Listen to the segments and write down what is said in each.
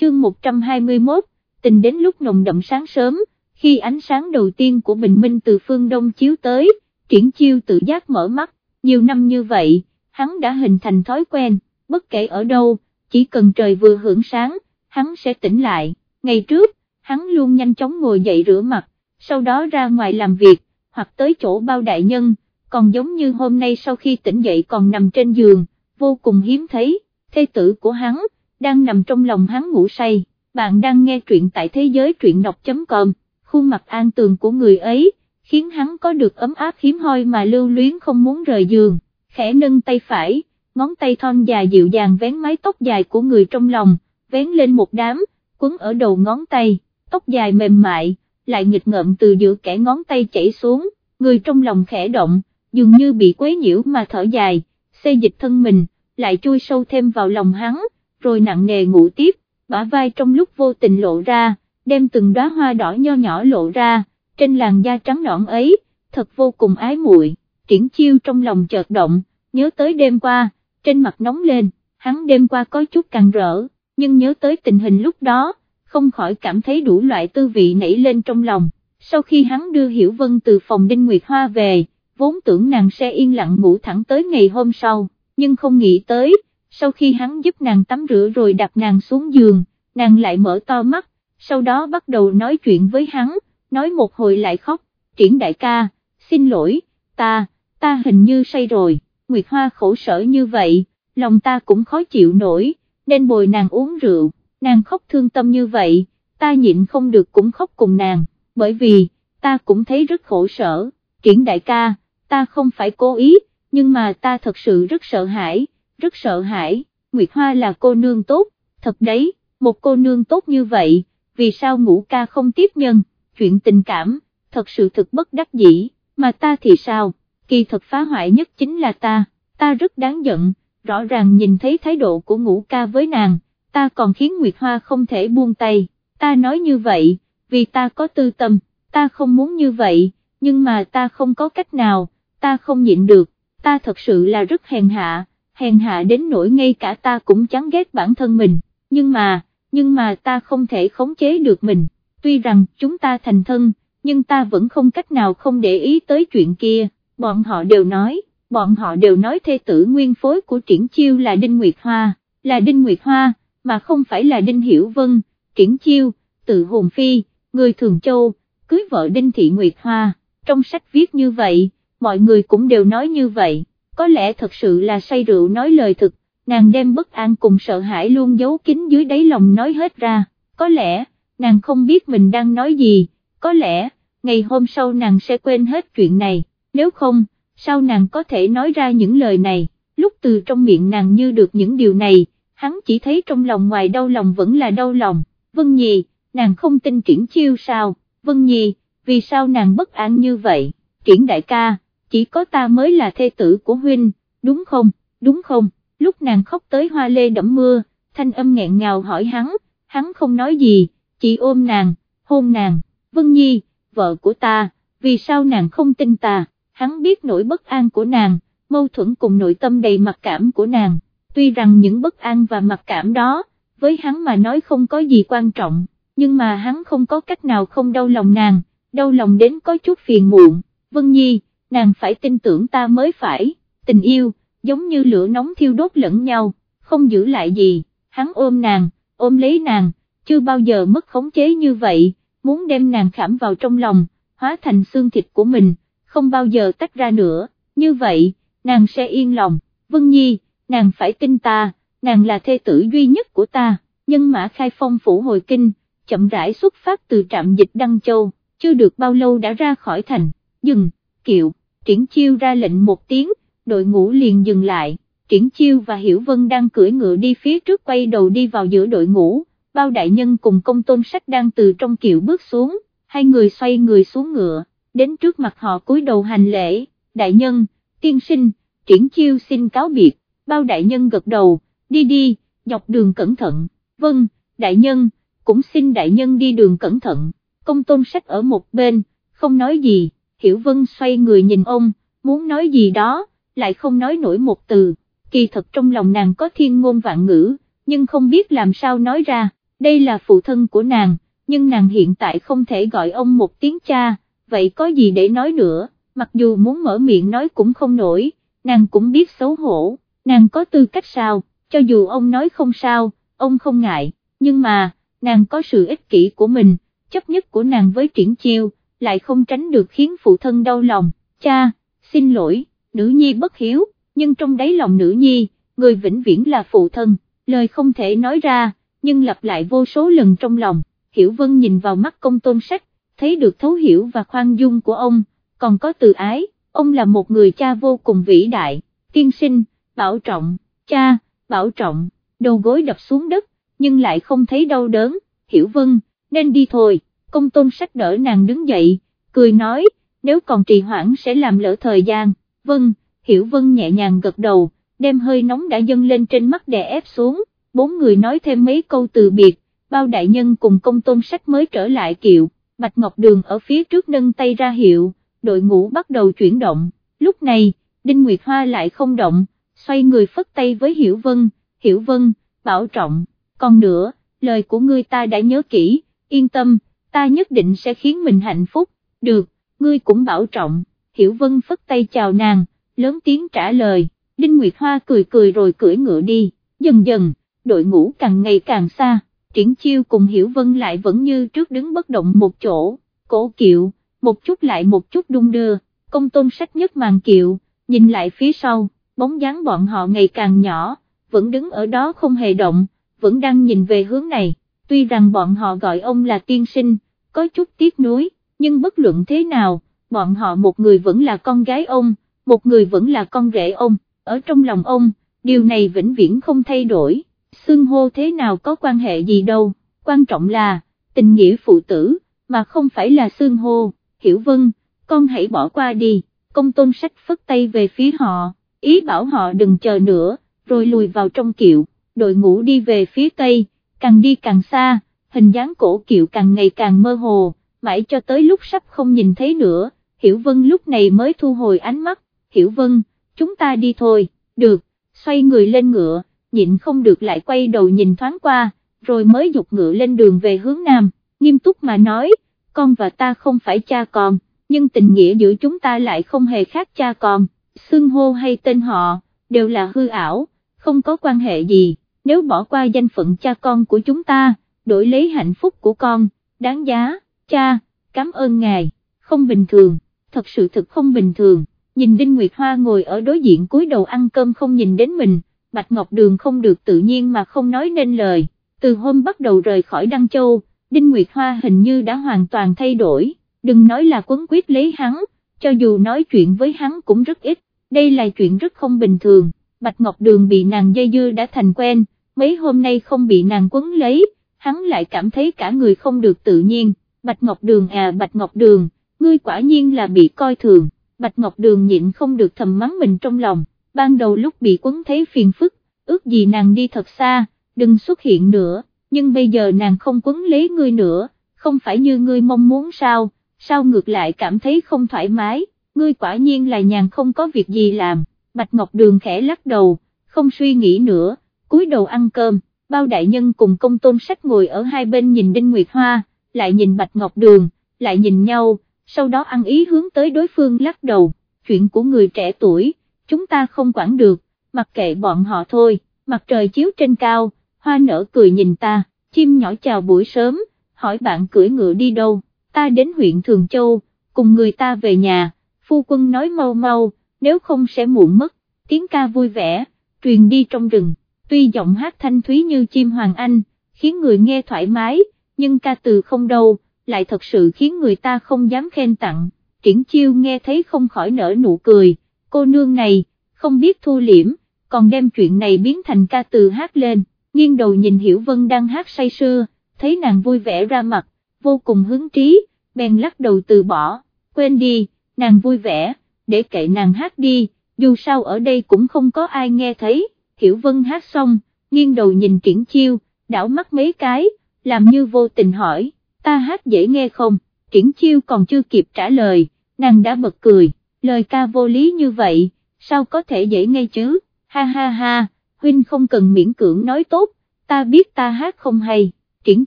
chương 121, tình đến lúc nồng đậm sáng sớm, khi ánh sáng đầu tiên của bình minh từ phương đông chiếu tới, triển chiêu tự giác mở mắt, nhiều năm như vậy, hắn đã hình thành thói quen, bất kể ở đâu, chỉ cần trời vừa hưởng sáng, hắn sẽ tỉnh lại, ngày trước, hắn luôn nhanh chóng ngồi dậy rửa mặt, sau đó ra ngoài làm việc, hoặc tới chỗ bao đại nhân, còn giống như hôm nay sau khi tỉnh dậy còn nằm trên giường, vô cùng hiếm thấy, thê tử của hắn, đang nằm trong lòng hắn ngủ say, bạn đang nghe truyện tại thế giới truyện đọc.com, khuôn mặt an tường của người ấy, khiến hắn có được ấm áp hiếm hoi mà lưu luyến không muốn rời giường, khẽ nâng tay phải, ngón tay thon dài dịu dàng vén mái tóc dài của người trong lòng, vén lên một đám, quấn ở đầu ngón tay, tóc dài mềm mại, lại nghịch ngợm từ giữa kẻ ngón tay chảy xuống, người trong lòng khẽ động, dường như bị quấy nhiễu mà thở dài, xê dịch thân mình, lại chui sâu thêm vào lòng hắn, rồi nặng nề ngủ tiếp, bả vai trong lúc vô tình lộ ra, đem từng đóa hoa đỏ nho nhỏ lộ ra, trên làn da trắng nõn ấy, thật vô cùng ái muội. triển chiêu trong lòng chợt động, nhớ tới đêm qua, trên mặt nóng lên, hắn đêm qua có chút càng rỡ, nhưng nhớ tới tình hình lúc đó, không khỏi cảm thấy đủ loại tư vị nảy lên trong lòng, sau khi hắn đưa Hiểu Vân từ phòng Đinh Nguyệt Hoa về, vốn tưởng nàng sẽ yên lặng ngủ thẳng tới ngày hôm sau, nhưng không nghĩ tới, sau khi hắn giúp nàng tắm rửa rồi đặt nàng xuống giường, nàng lại mở to mắt, sau đó bắt đầu nói chuyện với hắn, nói một hồi lại khóc, triển đại ca, xin lỗi, ta, ta hình như say rồi, Nguyệt Hoa khổ sở như vậy, lòng ta cũng khó chịu nổi, nên bồi nàng uống rượu, nàng khóc thương tâm như vậy, ta nhịn không được cũng khóc cùng nàng, bởi vì, ta cũng thấy rất khổ sở, triển đại ca, ta không phải cố ý, nhưng mà ta thật sự rất sợ hãi, rất sợ hãi, Nguyệt Hoa là cô nương tốt, thật đấy, một cô nương tốt như vậy, vì sao ngũ ca không tiếp nhân, chuyện tình cảm, thật sự thực bất đắc dĩ, mà ta thì sao, kỳ thật phá hoại nhất chính là ta, ta rất đáng giận, rõ ràng nhìn thấy thái độ của ngũ ca với nàng, ta còn khiến Nguyệt Hoa không thể buông tay, ta nói như vậy, vì ta có tư tâm, ta không muốn như vậy, nhưng mà ta không có cách nào, ta không nhịn được, ta thật sự là rất hèn hạ, hèn hạ đến nỗi ngay cả ta cũng chán ghét bản thân mình, nhưng mà, nhưng mà ta không thể khống chế được mình, tuy rằng chúng ta thành thân, nhưng ta vẫn không cách nào không để ý tới chuyện kia, bọn họ đều nói, bọn họ đều nói thê tử nguyên phối của triển chiêu là Đinh Nguyệt Hoa, là Đinh Nguyệt Hoa, mà không phải là Đinh Hiểu Vân, triển chiêu, tự hồn phi, người thường châu, cưới vợ Đinh Thị Nguyệt Hoa, trong sách viết như vậy, mọi người cũng đều nói như vậy, có lẽ thật sự là say rượu nói lời thực, nàng đem bất an cùng sợ hãi luôn giấu kín dưới đáy lòng nói hết ra, có lẽ, nàng không biết mình đang nói gì, có lẽ, ngày hôm sau nàng sẽ quên hết chuyện này, nếu không, sao nàng có thể nói ra những lời này, lúc từ trong miệng nàng như được những điều này, hắn chỉ thấy trong lòng ngoài đau lòng vẫn là đau lòng, Vân Nhi, nàng không tin triển chiêu sao, Vân Nhi, vì sao nàng bất an như vậy, triển đại ca, chỉ có ta mới là thê tử của huynh, đúng không, đúng không, lúc nàng khóc tới hoa lê đẫm mưa, thanh âm nghẹn ngào hỏi hắn, hắn không nói gì, chỉ ôm nàng, hôn nàng, Vân Nhi, vợ của ta, vì sao nàng không tin ta, hắn biết nỗi bất an của nàng, mâu thuẫn cùng nội tâm đầy mặc cảm của nàng, tuy rằng những bất an và mặc cảm đó, với hắn mà nói không có gì quan trọng, nhưng mà hắn không có cách nào không đau lòng nàng, đau lòng đến có chút phiền muộn, Vân Nhi, nàng phải tin tưởng ta mới phải, tình yêu, giống như lửa nóng thiêu đốt lẫn nhau, không giữ lại gì, hắn ôm nàng, ôm lấy nàng, chưa bao giờ mất khống chế như vậy, muốn đem nàng khảm vào trong lòng, hóa thành xương thịt của mình, không bao giờ tách ra nữa, như vậy, nàng sẽ yên lòng, Vân Nhi, nàng phải tin ta, nàng là thê tử duy nhất của ta, nhân mã khai phong phủ hồi kinh, chậm rãi xuất phát từ trạm dịch Đăng Châu, chưa được bao lâu đã ra khỏi thành, dừng, kiệu, triển chiêu ra lệnh một tiếng, đội ngũ liền dừng lại, triển chiêu và Hiểu Vân đang cưỡi ngựa đi phía trước quay đầu đi vào giữa đội ngũ, bao đại nhân cùng công tôn sách đang từ trong kiệu bước xuống, hai người xoay người xuống ngựa, đến trước mặt họ cúi đầu hành lễ, đại nhân, tiên sinh, triển chiêu xin cáo biệt, bao đại nhân gật đầu, đi đi, dọc đường cẩn thận, vâng, đại nhân, cũng xin đại nhân đi đường cẩn thận, công tôn sách ở một bên, không nói gì, hiểu vân xoay người nhìn ông, muốn nói gì đó, lại không nói nổi một từ, kỳ thật trong lòng nàng có thiên ngôn vạn ngữ, nhưng không biết làm sao nói ra, đây là phụ thân của nàng, nhưng nàng hiện tại không thể gọi ông một tiếng cha, vậy có gì để nói nữa, mặc dù muốn mở miệng nói cũng không nổi, nàng cũng biết xấu hổ, nàng có tư cách sao, cho dù ông nói không sao, ông không ngại, nhưng mà, nàng có sự ích kỷ của mình, chấp nhất của nàng với triển chiêu, lại không tránh được khiến phụ thân đau lòng, cha, xin lỗi, nữ nhi bất hiếu, nhưng trong đáy lòng nữ nhi, người vĩnh viễn là phụ thân, lời không thể nói ra, nhưng lặp lại vô số lần trong lòng, Hiểu Vân nhìn vào mắt công tôn sách, thấy được thấu hiểu và khoan dung của ông, còn có từ ái, ông là một người cha vô cùng vĩ đại, tiên sinh, bảo trọng, cha, bảo trọng, đầu gối đập xuống đất, nhưng lại không thấy đau đớn, Hiểu Vân, nên đi thôi, công tôn sách đỡ nàng đứng dậy, cười nói, nếu còn trì hoãn sẽ làm lỡ thời gian, vâng, Hiểu Vân nhẹ nhàng gật đầu, đem hơi nóng đã dâng lên trên mắt đè ép xuống, bốn người nói thêm mấy câu từ biệt, bao đại nhân cùng công tôn sách mới trở lại kiệu, Bạch Ngọc Đường ở phía trước nâng tay ra hiệu, đội ngũ bắt đầu chuyển động, lúc này, Đinh Nguyệt Hoa lại không động, xoay người phất tay với Hiểu Vân, Hiểu Vân, bảo trọng, còn nữa, lời của ngươi ta đã nhớ kỹ, yên tâm, ta nhất định sẽ khiến mình hạnh phúc, được, ngươi cũng bảo trọng, Hiểu Vân phất tay chào nàng, lớn tiếng trả lời, Đinh Nguyệt Hoa cười cười rồi cưỡi ngựa đi, dần dần, đội ngũ càng ngày càng xa, triển chiêu cùng Hiểu Vân lại vẫn như trước đứng bất động một chỗ, cổ kiệu, một chút lại một chút đung đưa, công tôn sách nhất màn kiệu, nhìn lại phía sau, bóng dáng bọn họ ngày càng nhỏ, vẫn đứng ở đó không hề động, vẫn đang nhìn về hướng này, tuy rằng bọn họ gọi ông là tiên sinh, có chút tiếc nuối, nhưng bất luận thế nào, bọn họ một người vẫn là con gái ông, một người vẫn là con rể ông, ở trong lòng ông, điều này vĩnh viễn không thay đổi, xưng hô thế nào có quan hệ gì đâu, quan trọng là, tình nghĩa phụ tử, mà không phải là xưng hô, hiểu vân, con hãy bỏ qua đi, công tôn sách phất tay về phía họ, ý bảo họ đừng chờ nữa, rồi lùi vào trong kiệu, đội ngũ đi về phía tây, càng đi càng xa, hình dáng cổ kiệu càng ngày càng mơ hồ, mãi cho tới lúc sắp không nhìn thấy nữa, Hiểu Vân lúc này mới thu hồi ánh mắt, Hiểu Vân, chúng ta đi thôi, được, xoay người lên ngựa, nhịn không được lại quay đầu nhìn thoáng qua, rồi mới dục ngựa lên đường về hướng Nam, nghiêm túc mà nói, con và ta không phải cha con, nhưng tình nghĩa giữa chúng ta lại không hề khác cha con, xưng hô hay tên họ, đều là hư ảo, không có quan hệ gì, nếu bỏ qua danh phận cha con của chúng ta, đổi lấy hạnh phúc của con, đáng giá, cha, cảm ơn ngài, không bình thường, thật sự thực không bình thường, nhìn Đinh Nguyệt Hoa ngồi ở đối diện cúi đầu ăn cơm không nhìn đến mình, Bạch Ngọc Đường không được tự nhiên mà không nói nên lời, từ hôm bắt đầu rời khỏi Đăng Châu, Đinh Nguyệt Hoa hình như đã hoàn toàn thay đổi, đừng nói là quấn quyết lấy hắn, cho dù nói chuyện với hắn cũng rất ít, đây là chuyện rất không bình thường, Bạch Ngọc Đường bị nàng dây dưa đã thành quen, mấy hôm nay không bị nàng quấn lấy, hắn lại cảm thấy cả người không được tự nhiên, Bạch Ngọc Đường à Bạch Ngọc Đường, ngươi quả nhiên là bị coi thường, Bạch Ngọc Đường nhịn không được thầm mắng mình trong lòng, ban đầu lúc bị quấn thấy phiền phức, ước gì nàng đi thật xa, đừng xuất hiện nữa, nhưng bây giờ nàng không quấn lấy ngươi nữa, không phải như ngươi mong muốn sao, sao ngược lại cảm thấy không thoải mái, ngươi quả nhiên là nhàn không có việc gì làm, Bạch Ngọc Đường khẽ lắc đầu, không suy nghĩ nữa, cúi đầu ăn cơm, bao đại nhân cùng công tôn sách ngồi ở hai bên nhìn Đinh Nguyệt Hoa, lại nhìn Bạch Ngọc Đường, lại nhìn nhau, sau đó ăn ý hướng tới đối phương lắc đầu, chuyện của người trẻ tuổi, chúng ta không quản được, mặc kệ bọn họ thôi, mặt trời chiếu trên cao, hoa nở cười nhìn ta, chim nhỏ chào buổi sớm, hỏi bạn cưỡi ngựa đi đâu, ta đến huyện Thường Châu, cùng người ta về nhà, phu quân nói mau mau, nếu không sẽ muộn mất, tiếng ca vui vẻ, truyền đi trong rừng, tuy giọng hát thanh thúy như chim hoàng anh, khiến người nghe thoải mái, nhưng ca từ không đâu, lại thật sự khiến người ta không dám khen tặng, triển chiêu nghe thấy không khỏi nở nụ cười, cô nương này, không biết thu liễm, còn đem chuyện này biến thành ca từ hát lên, nghiêng đầu nhìn Hiểu Vân đang hát say sưa, thấy nàng vui vẻ ra mặt, vô cùng hứng trí, bèn lắc đầu từ bỏ, quên đi, nàng vui vẻ, để kệ nàng hát đi, dù sao ở đây cũng không có ai nghe thấy, Hiểu Vân hát xong, nghiêng đầu nhìn triển chiêu, đảo mắt mấy cái, làm như vô tình hỏi, ta hát dễ nghe không, triển chiêu còn chưa kịp trả lời, nàng đã bật cười, lời ca vô lý như vậy, sao có thể dễ nghe chứ, ha ha ha, huynh không cần miễn cưỡng nói tốt, ta biết ta hát không hay, triển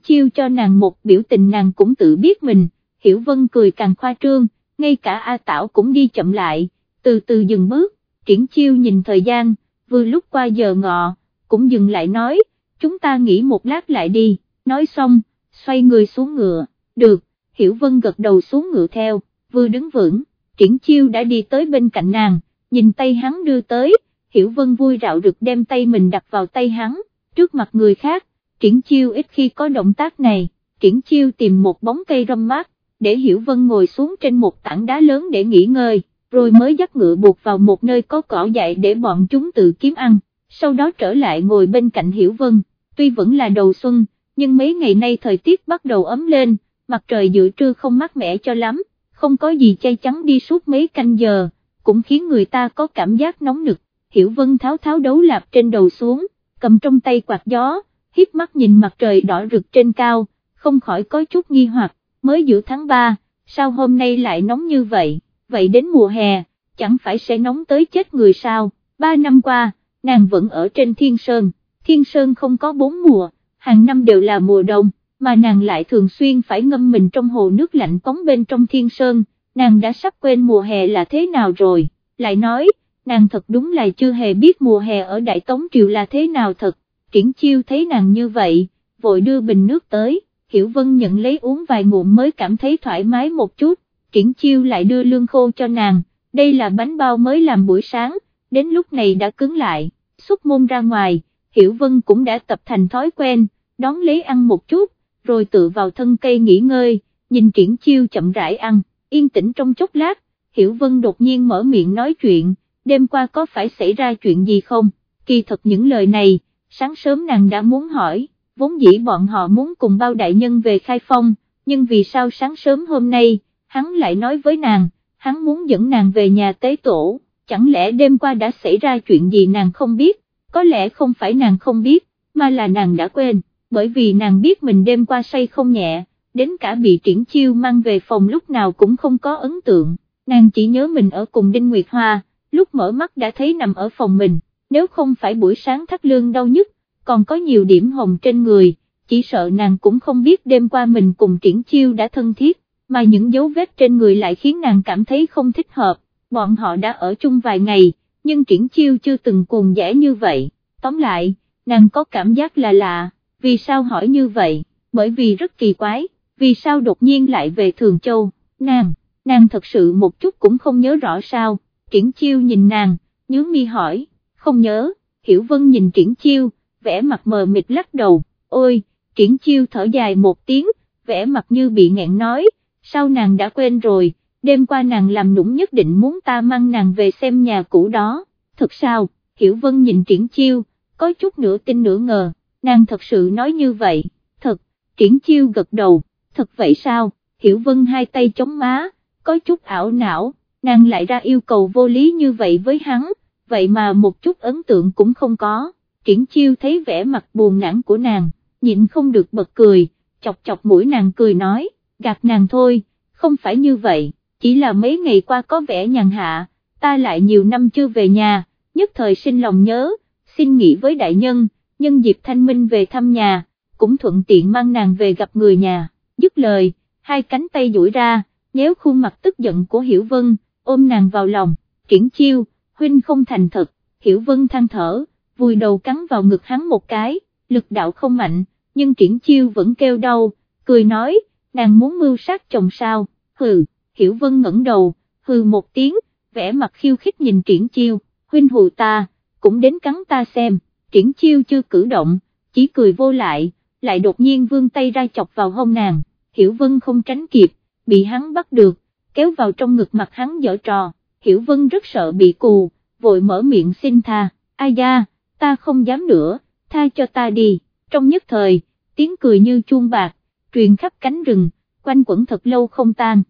chiêu cho nàng một biểu tình nàng cũng tự biết mình, Hiểu Vân cười càng khoa trương, ngay cả A Tảo cũng đi chậm lại, từ từ dừng bước, triển chiêu nhìn thời gian, vừa lúc qua giờ ngọ, cũng dừng lại nói, chúng ta nghỉ một lát lại đi, nói xong, xoay người xuống ngựa, được, Hiểu Vân gật đầu xuống ngựa theo, vừa đứng vững, triển chiêu đã đi tới bên cạnh nàng, nhìn tay hắn đưa tới, Hiểu Vân vui rạo rực đem tay mình đặt vào tay hắn, trước mặt người khác, triển chiêu ít khi có động tác này, triển chiêu tìm một bóng cây râm mát, để Hiểu Vân ngồi xuống trên một tảng đá lớn để nghỉ ngơi, rồi mới dắt ngựa buộc vào một nơi có cỏ dại để bọn chúng tự kiếm ăn, sau đó trở lại ngồi bên cạnh Hiểu Vân, tuy vẫn là đầu xuân, nhưng mấy ngày nay thời tiết bắt đầu ấm lên, mặt trời giữa trưa không mát mẻ cho lắm, không có gì chay trắng đi suốt mấy canh giờ, cũng khiến người ta có cảm giác nóng nực, Hiểu Vân tháo tháo đấu lạp trên đầu xuống, cầm trong tay quạt gió, hiếp mắt nhìn mặt trời đỏ rực trên cao, không khỏi có chút nghi hoặc, mới giữa tháng 3, sao hôm nay lại nóng như vậy, vậy đến mùa hè, chẳng phải sẽ nóng tới chết người sao, ba năm qua, nàng vẫn ở trên Thiên Sơn, Thiên Sơn không có bốn mùa, hàng năm đều là mùa đông, mà nàng lại thường xuyên phải ngâm mình trong hồ nước lạnh cống bên trong Thiên Sơn, nàng đã sắp quên mùa hè là thế nào rồi, lại nói, nàng thật đúng là chưa hề biết mùa hè ở Đại Tống Triều là thế nào thật, triển chiêu thấy nàng như vậy, vội đưa bình nước tới, Hiểu Vân nhận lấy uống vài ngụm mới cảm thấy thoải mái một chút, triển chiêu lại đưa lương khô cho nàng, đây là bánh bao mới làm buổi sáng, đến lúc này đã cứng lại, Xuất môn ra ngoài, Hiểu Vân cũng đã tập thành thói quen, đón lấy ăn một chút, rồi tự vào thân cây nghỉ ngơi, nhìn triển chiêu chậm rãi ăn, yên tĩnh trong chốc lát, Hiểu Vân đột nhiên mở miệng nói chuyện, đêm qua có phải xảy ra chuyện gì không, kỳ thật những lời này, sáng sớm nàng đã muốn hỏi, vốn dĩ bọn họ muốn cùng bao đại nhân về khai phong, nhưng vì sao sáng sớm hôm nay, hắn lại nói với nàng, hắn muốn dẫn nàng về nhà tế tổ, chẳng lẽ đêm qua đã xảy ra chuyện gì nàng không biết, có lẽ không phải nàng không biết, mà là nàng đã quên, bởi vì nàng biết mình đêm qua say không nhẹ, đến cả bị triển chiêu mang về phòng lúc nào cũng không có ấn tượng, nàng chỉ nhớ mình ở cùng Đinh Nguyệt Hoa, lúc mở mắt đã thấy nằm ở phòng mình, nếu không phải buổi sáng thắt lương đau nhất, còn có nhiều điểm hồng trên người, chỉ sợ nàng cũng không biết đêm qua mình cùng triển chiêu đã thân thiết, mà những dấu vết trên người lại khiến nàng cảm thấy không thích hợp, bọn họ đã ở chung vài ngày, nhưng triển chiêu chưa từng cuồng dễ như vậy, tóm lại, nàng có cảm giác là lạ, vì sao hỏi như vậy, bởi vì rất kỳ quái, vì sao đột nhiên lại về Thường Châu, nàng, nàng thật sự một chút cũng không nhớ rõ sao, triển chiêu nhìn nàng, nhớ mi hỏi, không nhớ, hiểu vân nhìn triển chiêu, vẽ mặt mờ mịt lắc đầu, ôi, triển chiêu thở dài một tiếng, vẽ mặt như bị nghẹn nói, sao nàng đã quên rồi, đêm qua nàng làm nũng nhất định muốn ta mang nàng về xem nhà cũ đó, thật sao, hiểu vân nhìn triển chiêu, có chút nửa tin nửa ngờ, nàng thật sự nói như vậy, thật, triển chiêu gật đầu, thật vậy sao, hiểu vân hai tay chống má, có chút ảo não, nàng lại ra yêu cầu vô lý như vậy với hắn, vậy mà một chút ấn tượng cũng không có. Triển chiêu thấy vẻ mặt buồn nản của nàng, nhịn không được bật cười, chọc chọc mũi nàng cười nói, gạt nàng thôi, không phải như vậy, chỉ là mấy ngày qua có vẻ nhàn hạ, ta lại nhiều năm chưa về nhà, nhất thời sinh lòng nhớ, xin nghỉ với đại nhân, nhân dịp thanh minh về thăm nhà, cũng thuận tiện mang nàng về gặp người nhà, dứt lời, hai cánh tay duỗi ra, nhéo khuôn mặt tức giận của Hiểu Vân, ôm nàng vào lòng, triển chiêu, huynh không thành thật, Hiểu Vân than thở vùi đầu cắn vào ngực hắn một cái, lực đạo không mạnh, nhưng triển chiêu vẫn kêu đau, cười nói, nàng muốn mưu sát chồng sao, hừ, hiểu vân ngẩng đầu, hừ một tiếng, vẽ mặt khiêu khích nhìn triển chiêu, huynh hù ta, cũng đến cắn ta xem, triển chiêu chưa cử động, chỉ cười vô lại, lại đột nhiên vươn tay ra chọc vào hông nàng, hiểu vân không tránh kịp, bị hắn bắt được, kéo vào trong ngực mặt hắn dở trò, hiểu vân rất sợ bị cù, vội mở miệng xin tha, ai da, ta không dám nữa, tha cho ta đi, trong nhất thời, tiếng cười như chuông bạc, truyền khắp cánh rừng, quanh quẩn thật lâu không tan.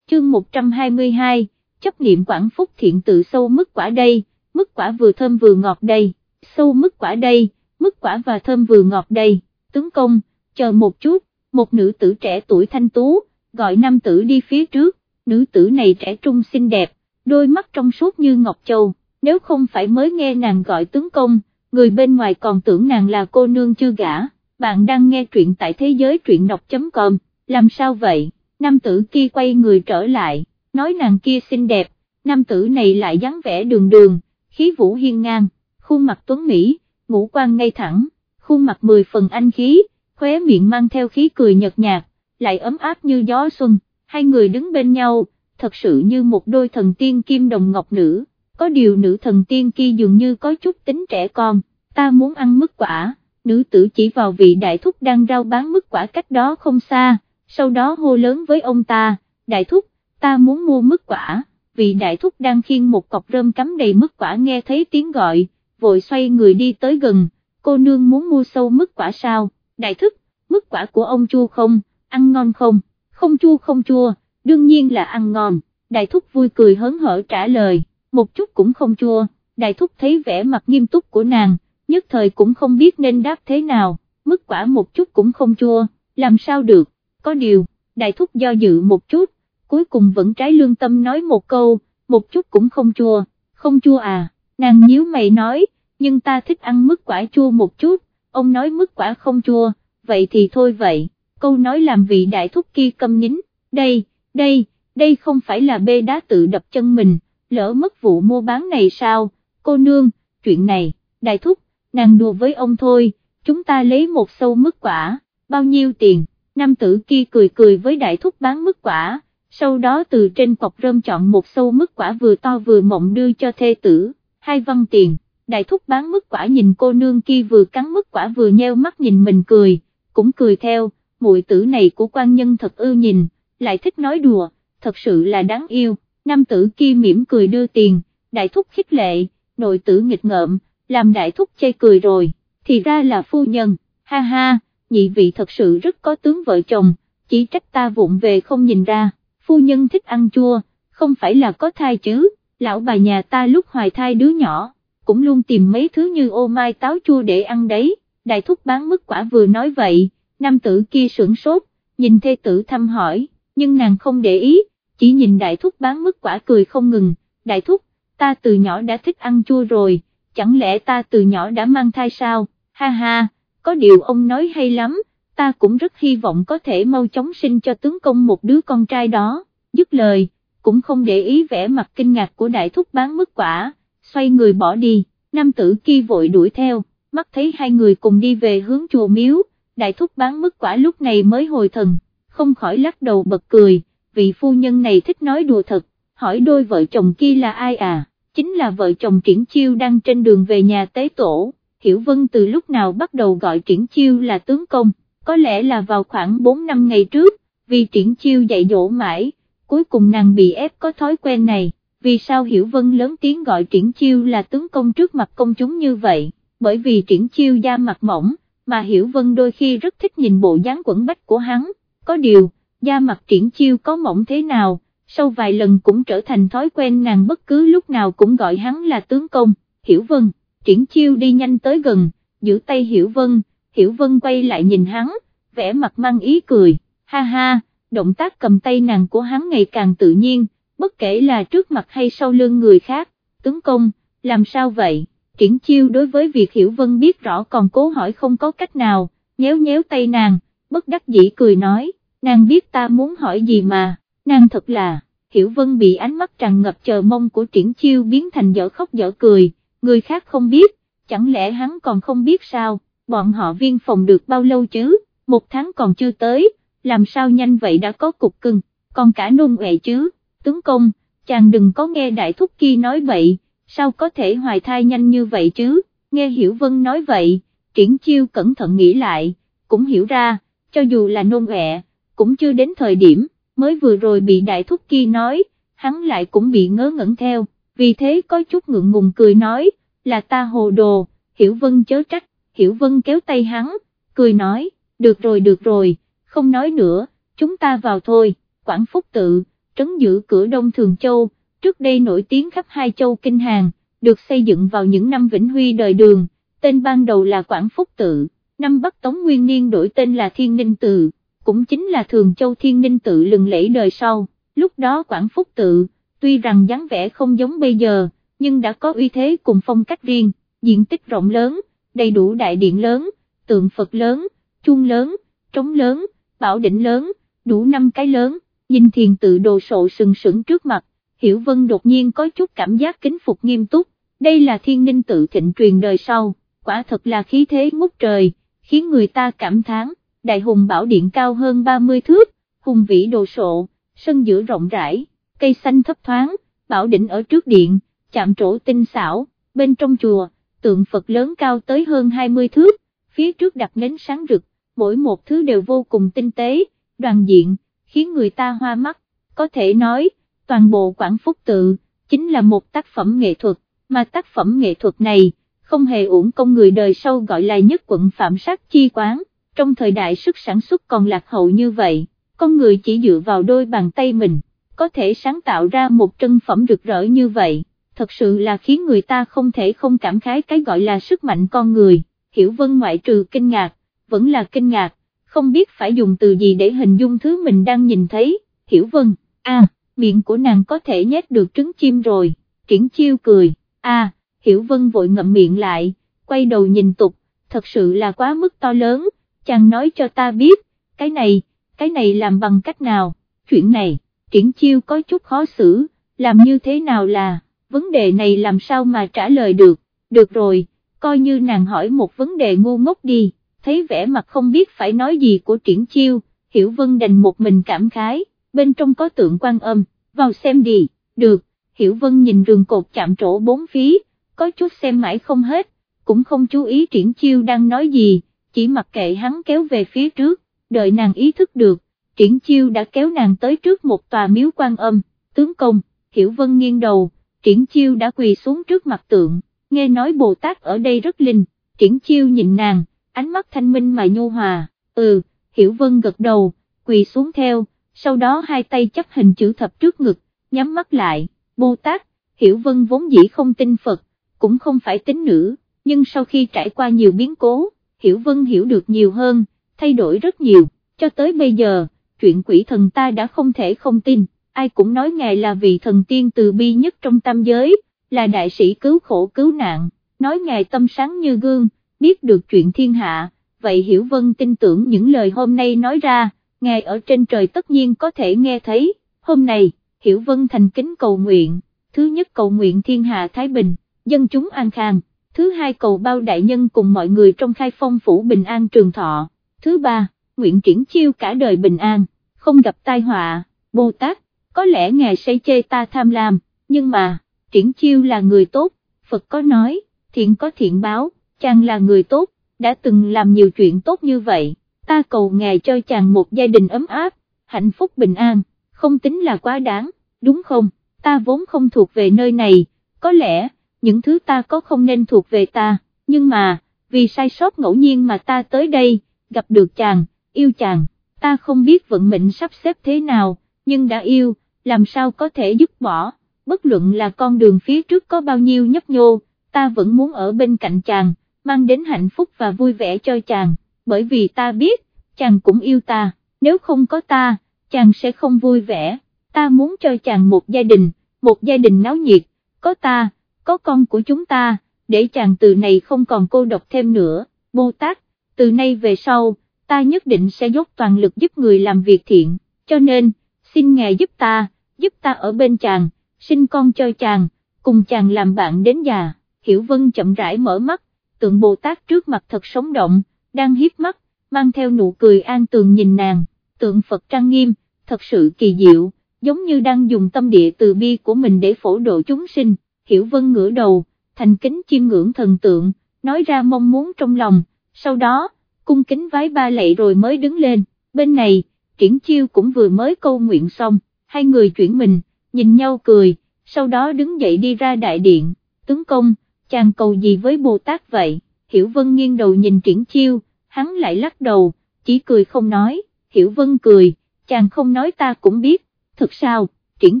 Chương 122, chấp niệm quảng phúc thiện tự sâu mức quả đây, mức quả vừa thơm vừa ngọt đây, sâu mức quả đây, mức quả và thơm vừa ngọt đây, tướng công, chờ một chút, một nữ tử trẻ tuổi thanh tú, gọi nam tử đi phía trước, nữ tử này trẻ trung xinh đẹp, đôi mắt trong suốt như ngọc châu, nếu không phải mới nghe nàng gọi tướng công, người bên ngoài còn tưởng nàng là cô nương chưa gả, bạn đang nghe truyện tại thế giới truyện đọc.com, làm sao vậy, nam tử kia quay người trở lại, nói nàng kia xinh đẹp, nam tử này lại dáng vẻ đường đường, khí vũ hiên ngang, khuôn mặt tuấn Mỹ, ngũ quan ngay thẳng, khuôn mặt mười phần anh khí, khóe miệng mang theo khí cười nhợt nhạt, lại ấm áp như gió xuân, hai người đứng bên nhau, thật sự như một đôi thần tiên kim đồng ngọc nữ, có điều nữ thần tiên kia dường như có chút tính trẻ con, ta muốn ăn mứt quả, nữ tử chỉ vào vị đại thúc đang rao bán mứt quả cách đó không xa, sau đó hô lớn với ông ta, đại thúc, ta muốn mua mứt quả, vị đại thúc đang khiêng một cọc rơm cắm đầy mứt quả nghe thấy tiếng gọi, vội xoay người đi tới gần, cô nương muốn mua sâu mứt quả sao, đại thúc, mứt quả của ông chua không, ăn ngon không, không chua không chua, đương nhiên là ăn ngon, đại thúc vui cười hớn hở trả lời, một chút cũng không chua, đại thúc thấy vẻ mặt nghiêm túc của nàng, nhất thời cũng không biết nên đáp thế nào, mức quả một chút cũng không chua, làm sao được, có điều, đại thúc do dự một chút, cuối cùng vẫn trái lương tâm nói một câu, một chút cũng không chua, không chua à, nàng nhíu mày nói, nhưng ta thích ăn mức quả chua một chút, ông nói mức quả không chua, vậy thì thôi vậy, câu nói làm vị đại thúc kia câm nín, đây, đây, đây không phải là bê đá tự đập chân mình, lỡ mất vụ mua bán này sao, cô nương, chuyện này, đại thúc, nàng đùa với ông thôi, chúng ta lấy một sâu mức quả, bao nhiêu tiền, nam tử kia cười cười với đại thúc bán mức quả, sau đó từ trên cọc rơm chọn một sâu mức quả vừa to vừa mộng đưa cho thê tử, hai văn tiền, đại thúc bán mức quả nhìn cô nương kia vừa cắn mức quả vừa nheo mắt nhìn mình cười, cũng cười theo, muội tử này của quan nhân thật ưu nhìn, lại thích nói đùa, thật sự là đáng yêu, nam tử kia mỉm cười đưa tiền, đại thúc khích lệ, nội tử nghịch ngợm, làm đại thúc chê cười rồi, thì ra là phu nhân, ha ha, nhị vị thật sự rất có tướng vợ chồng, chỉ trách ta vụng về không nhìn ra, phu nhân thích ăn chua, không phải là có thai chứ, lão bà nhà ta lúc hoài thai đứa nhỏ, cũng luôn tìm mấy thứ như ô mai táo chua để ăn đấy, đại thúc bán mức quả vừa nói vậy, nam tử kia sửng sốt, nhìn thê tử thăm hỏi, nhưng nàng không để ý, chỉ nhìn đại thúc bán mức quả cười không ngừng, đại thúc, ta từ nhỏ đã thích ăn chua rồi, chẳng lẽ ta từ nhỏ đã mang thai sao, ha ha, có điều ông nói hay lắm, ta cũng rất hy vọng có thể mau chóng sinh cho tướng công một đứa con trai đó, dứt lời, cũng không để ý vẻ mặt kinh ngạc của đại thúc bán mức quả, xoay người bỏ đi, nam tử kia vội đuổi theo, mắt thấy hai người cùng đi về hướng chùa miếu, đại thúc bán mức quả lúc này mới hồi thần, không khỏi lắc đầu bật cười, vị phu nhân này thích nói đùa thật, hỏi đôi vợ chồng kia là ai à? Chính là vợ chồng Triển Chiêu đang trên đường về nhà tế tổ, Hiểu Vân từ lúc nào bắt đầu gọi Triển Chiêu là tướng công, có lẽ là vào khoảng 4 năm ngày trước, vì Triển Chiêu dạy dỗ mãi, cuối cùng nàng bị ép có thói quen này, vì sao Hiểu Vân lớn tiếng gọi Triển Chiêu là tướng công trước mặt công chúng như vậy, bởi vì Triển Chiêu da mặt mỏng, mà Hiểu Vân đôi khi rất thích nhìn bộ dáng quẩn bách của hắn, có điều, da mặt Triển Chiêu có mỏng thế nào, sau vài lần cũng trở thành thói quen nàng bất cứ lúc nào cũng gọi hắn là tướng công, Hiểu Vân, triển chiêu đi nhanh tới gần, giữ tay Hiểu Vân, Hiểu Vân quay lại nhìn hắn, vẻ mặt mang ý cười, ha ha, động tác cầm tay nàng của hắn ngày càng tự nhiên, bất kể là trước mặt hay sau lưng người khác, tướng công, làm sao vậy, triển chiêu đối với việc Hiểu Vân biết rõ còn cố hỏi không có cách nào, nhéo nhéo tay nàng, bất đắc dĩ cười nói, nàng biết ta muốn hỏi gì mà nàng thật là, Hiểu Vân bị ánh mắt tràn ngập chờ mong của triển chiêu biến thành dở khóc dở cười, người khác không biết, chẳng lẽ hắn còn không biết sao, bọn họ viên phòng được bao lâu chứ, một tháng còn chưa tới, làm sao nhanh vậy đã có cục cưng, còn cả nôn ệ chứ, tướng công, chàng đừng có nghe đại thúc kia nói vậy, sao có thể hoài thai nhanh như vậy chứ, nghe Hiểu Vân nói vậy, triển chiêu cẩn thận nghĩ lại, cũng hiểu ra, cho dù là nôn ệ, cũng chưa đến thời điểm mới vừa rồi bị đại thúc kia nói, hắn lại cũng bị ngớ ngẩn theo, vì thế có chút ngượng ngùng cười nói, là ta hồ đồ, Hiểu Vân chớ trách, Hiểu Vân kéo tay hắn, cười nói, được rồi được rồi, không nói nữa, chúng ta vào thôi, Quảng Phúc tự, trấn giữ cửa Đông Thường Châu, trước đây nổi tiếng khắp hai châu Kinh Hàng, được xây dựng vào những năm Vĩnh Huy đời đường, tên ban đầu là Quảng Phúc tự, năm Bắc Tống Nguyên Niên đổi tên là Thiên Ninh tự cũng chính là Thường Châu Thiên Ninh tự lừng lẫy đời sau, lúc đó Quảng Phúc tự, tuy rằng dáng vẻ không giống bây giờ, nhưng đã có uy thế cùng phong cách riêng, diện tích rộng lớn, đầy đủ đại điện lớn, tượng Phật lớn, chuông lớn, trống lớn, bảo đỉnh lớn, đủ năm cái lớn, nhìn thiền tự đồ sộ sừng sững trước mặt, Hiểu Vân đột nhiên có chút cảm giác kính phục nghiêm túc, đây là thiên ninh tự thịnh truyền đời sau, quả thật là khí thế ngút trời, khiến người ta cảm thán, đại hùng bảo điện cao hơn 30 thước, hùng vĩ đồ sộ, sân giữa rộng rãi, cây xanh thấp thoáng, bảo đỉnh ở trước điện, chạm trổ tinh xảo, bên trong chùa, tượng Phật lớn cao tới hơn 20 thước, phía trước đặt nến sáng rực, mỗi một thứ đều vô cùng tinh tế, đoàn diện, khiến người ta hoa mắt, có thể nói, toàn bộ Quảng Phúc tự, chính là một tác phẩm nghệ thuật, mà tác phẩm nghệ thuật này, không hề uổng công người đời sau gọi là nhất quận phạm sát chi quán, trong thời đại sức sản xuất còn lạc hậu như vậy, con người chỉ dựa vào đôi bàn tay mình, có thể sáng tạo ra một trân phẩm rực rỡ như vậy, thật sự là khiến người ta không thể không cảm khái cái gọi là sức mạnh con người, hiểu vân ngoại trừ kinh ngạc, vẫn là kinh ngạc, không biết phải dùng từ gì để hình dung thứ mình đang nhìn thấy, hiểu vân, a miệng của nàng có thể nhét được trứng chim rồi, triển chiêu cười, a hiểu vân vội ngậm miệng lại, quay đầu nhìn tục, thật sự là quá mức to lớn, chàng nói cho ta biết, cái này, cái này làm bằng cách nào, chuyện này, triển chiêu có chút khó xử, làm như thế nào là, vấn đề này làm sao mà trả lời được, được rồi, coi như nàng hỏi một vấn đề ngu ngốc đi, thấy vẻ mặt không biết phải nói gì của triển chiêu, hiểu vân đành một mình cảm khái, bên trong có tượng quan âm, vào xem đi, được, hiểu vân nhìn rừng cột chạm trổ bốn phí, có chút xem mãi không hết, cũng không chú ý triển chiêu đang nói gì, chỉ mặc kệ hắn kéo về phía trước, đợi nàng ý thức được, triển chiêu đã kéo nàng tới trước một tòa miếu quan âm, tướng công, hiểu vân nghiêng đầu, triển chiêu đã quỳ xuống trước mặt tượng, nghe nói Bồ Tát ở đây rất linh, triển chiêu nhìn nàng, ánh mắt thanh minh mà nhu hòa, ừ, hiểu vân gật đầu, quỳ xuống theo, sau đó hai tay chấp hình chữ thập trước ngực, nhắm mắt lại, Bồ Tát, hiểu vân vốn dĩ không tin Phật, cũng không phải tính nữ, nhưng sau khi trải qua nhiều biến cố, hiểu vân hiểu được nhiều hơn, thay đổi rất nhiều, cho tới bây giờ, chuyện quỷ thần ta đã không thể không tin, ai cũng nói ngài là vị thần tiên từ bi nhất trong tam giới, là đại sĩ cứu khổ cứu nạn, nói ngài tâm sáng như gương, biết được chuyện thiên hạ, vậy hiểu vân tin tưởng những lời hôm nay nói ra, ngài ở trên trời tất nhiên có thể nghe thấy, hôm nay, hiểu vân thành kính cầu nguyện, thứ nhất cầu nguyện thiên hạ Thái Bình, dân chúng an khang, thứ hai cầu bao đại nhân cùng mọi người trong khai phong phủ bình an trường thọ, thứ ba, nguyện triển chiêu cả đời bình an, không gặp tai họa, Bồ Tát, có lẽ ngài say chê ta tham lam, nhưng mà, triển chiêu là người tốt, Phật có nói, thiện có thiện báo, chàng là người tốt, đã từng làm nhiều chuyện tốt như vậy, ta cầu ngài cho chàng một gia đình ấm áp, hạnh phúc bình an, không tính là quá đáng, đúng không, ta vốn không thuộc về nơi này, có lẽ, những thứ ta có không nên thuộc về ta, nhưng mà, vì sai sót ngẫu nhiên mà ta tới đây, gặp được chàng, yêu chàng, ta không biết vận mệnh sắp xếp thế nào, nhưng đã yêu, làm sao có thể dứt bỏ, bất luận là con đường phía trước có bao nhiêu nhấp nhô, ta vẫn muốn ở bên cạnh chàng, mang đến hạnh phúc và vui vẻ cho chàng, bởi vì ta biết, chàng cũng yêu ta, nếu không có ta, chàng sẽ không vui vẻ, ta muốn cho chàng một gia đình, một gia đình náo nhiệt, có ta, có con của chúng ta, để chàng từ này không còn cô độc thêm nữa, Bồ Tát, từ nay về sau, ta nhất định sẽ dốc toàn lực giúp người làm việc thiện, cho nên, xin Ngài giúp ta, giúp ta ở bên chàng, sinh con cho chàng, cùng chàng làm bạn đến già, Hiểu Vân chậm rãi mở mắt, tượng Bồ Tát trước mặt thật sống động, đang hiếp mắt, mang theo nụ cười an tường nhìn nàng, tượng Phật trang nghiêm, thật sự kỳ diệu, giống như đang dùng tâm địa từ bi của mình để phổ độ chúng sinh, Hiểu Vân ngửa đầu, thành kính chiêm ngưỡng thần tượng, nói ra mong muốn trong lòng, sau đó, cung kính vái ba lạy rồi mới đứng lên, bên này, triển chiêu cũng vừa mới câu nguyện xong, hai người chuyển mình, nhìn nhau cười, sau đó đứng dậy đi ra đại điện, tướng công, chàng cầu gì với Bồ Tát vậy, Hiểu Vân nghiêng đầu nhìn triển chiêu, hắn lại lắc đầu, chỉ cười không nói, Hiểu Vân cười, chàng không nói ta cũng biết, thật sao, triển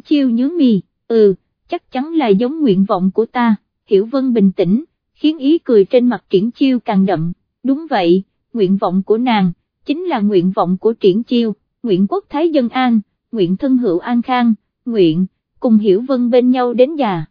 chiêu nhớ mì, ừ, chắc chắn là giống nguyện vọng của ta, Hiểu Vân bình tĩnh, khiến ý cười trên mặt triển chiêu càng đậm, đúng vậy, nguyện vọng của nàng, chính là nguyện vọng của triển chiêu, nguyện quốc thái dân an, nguyện thân hữu an khang, nguyện, cùng Hiểu Vân bên nhau đến già.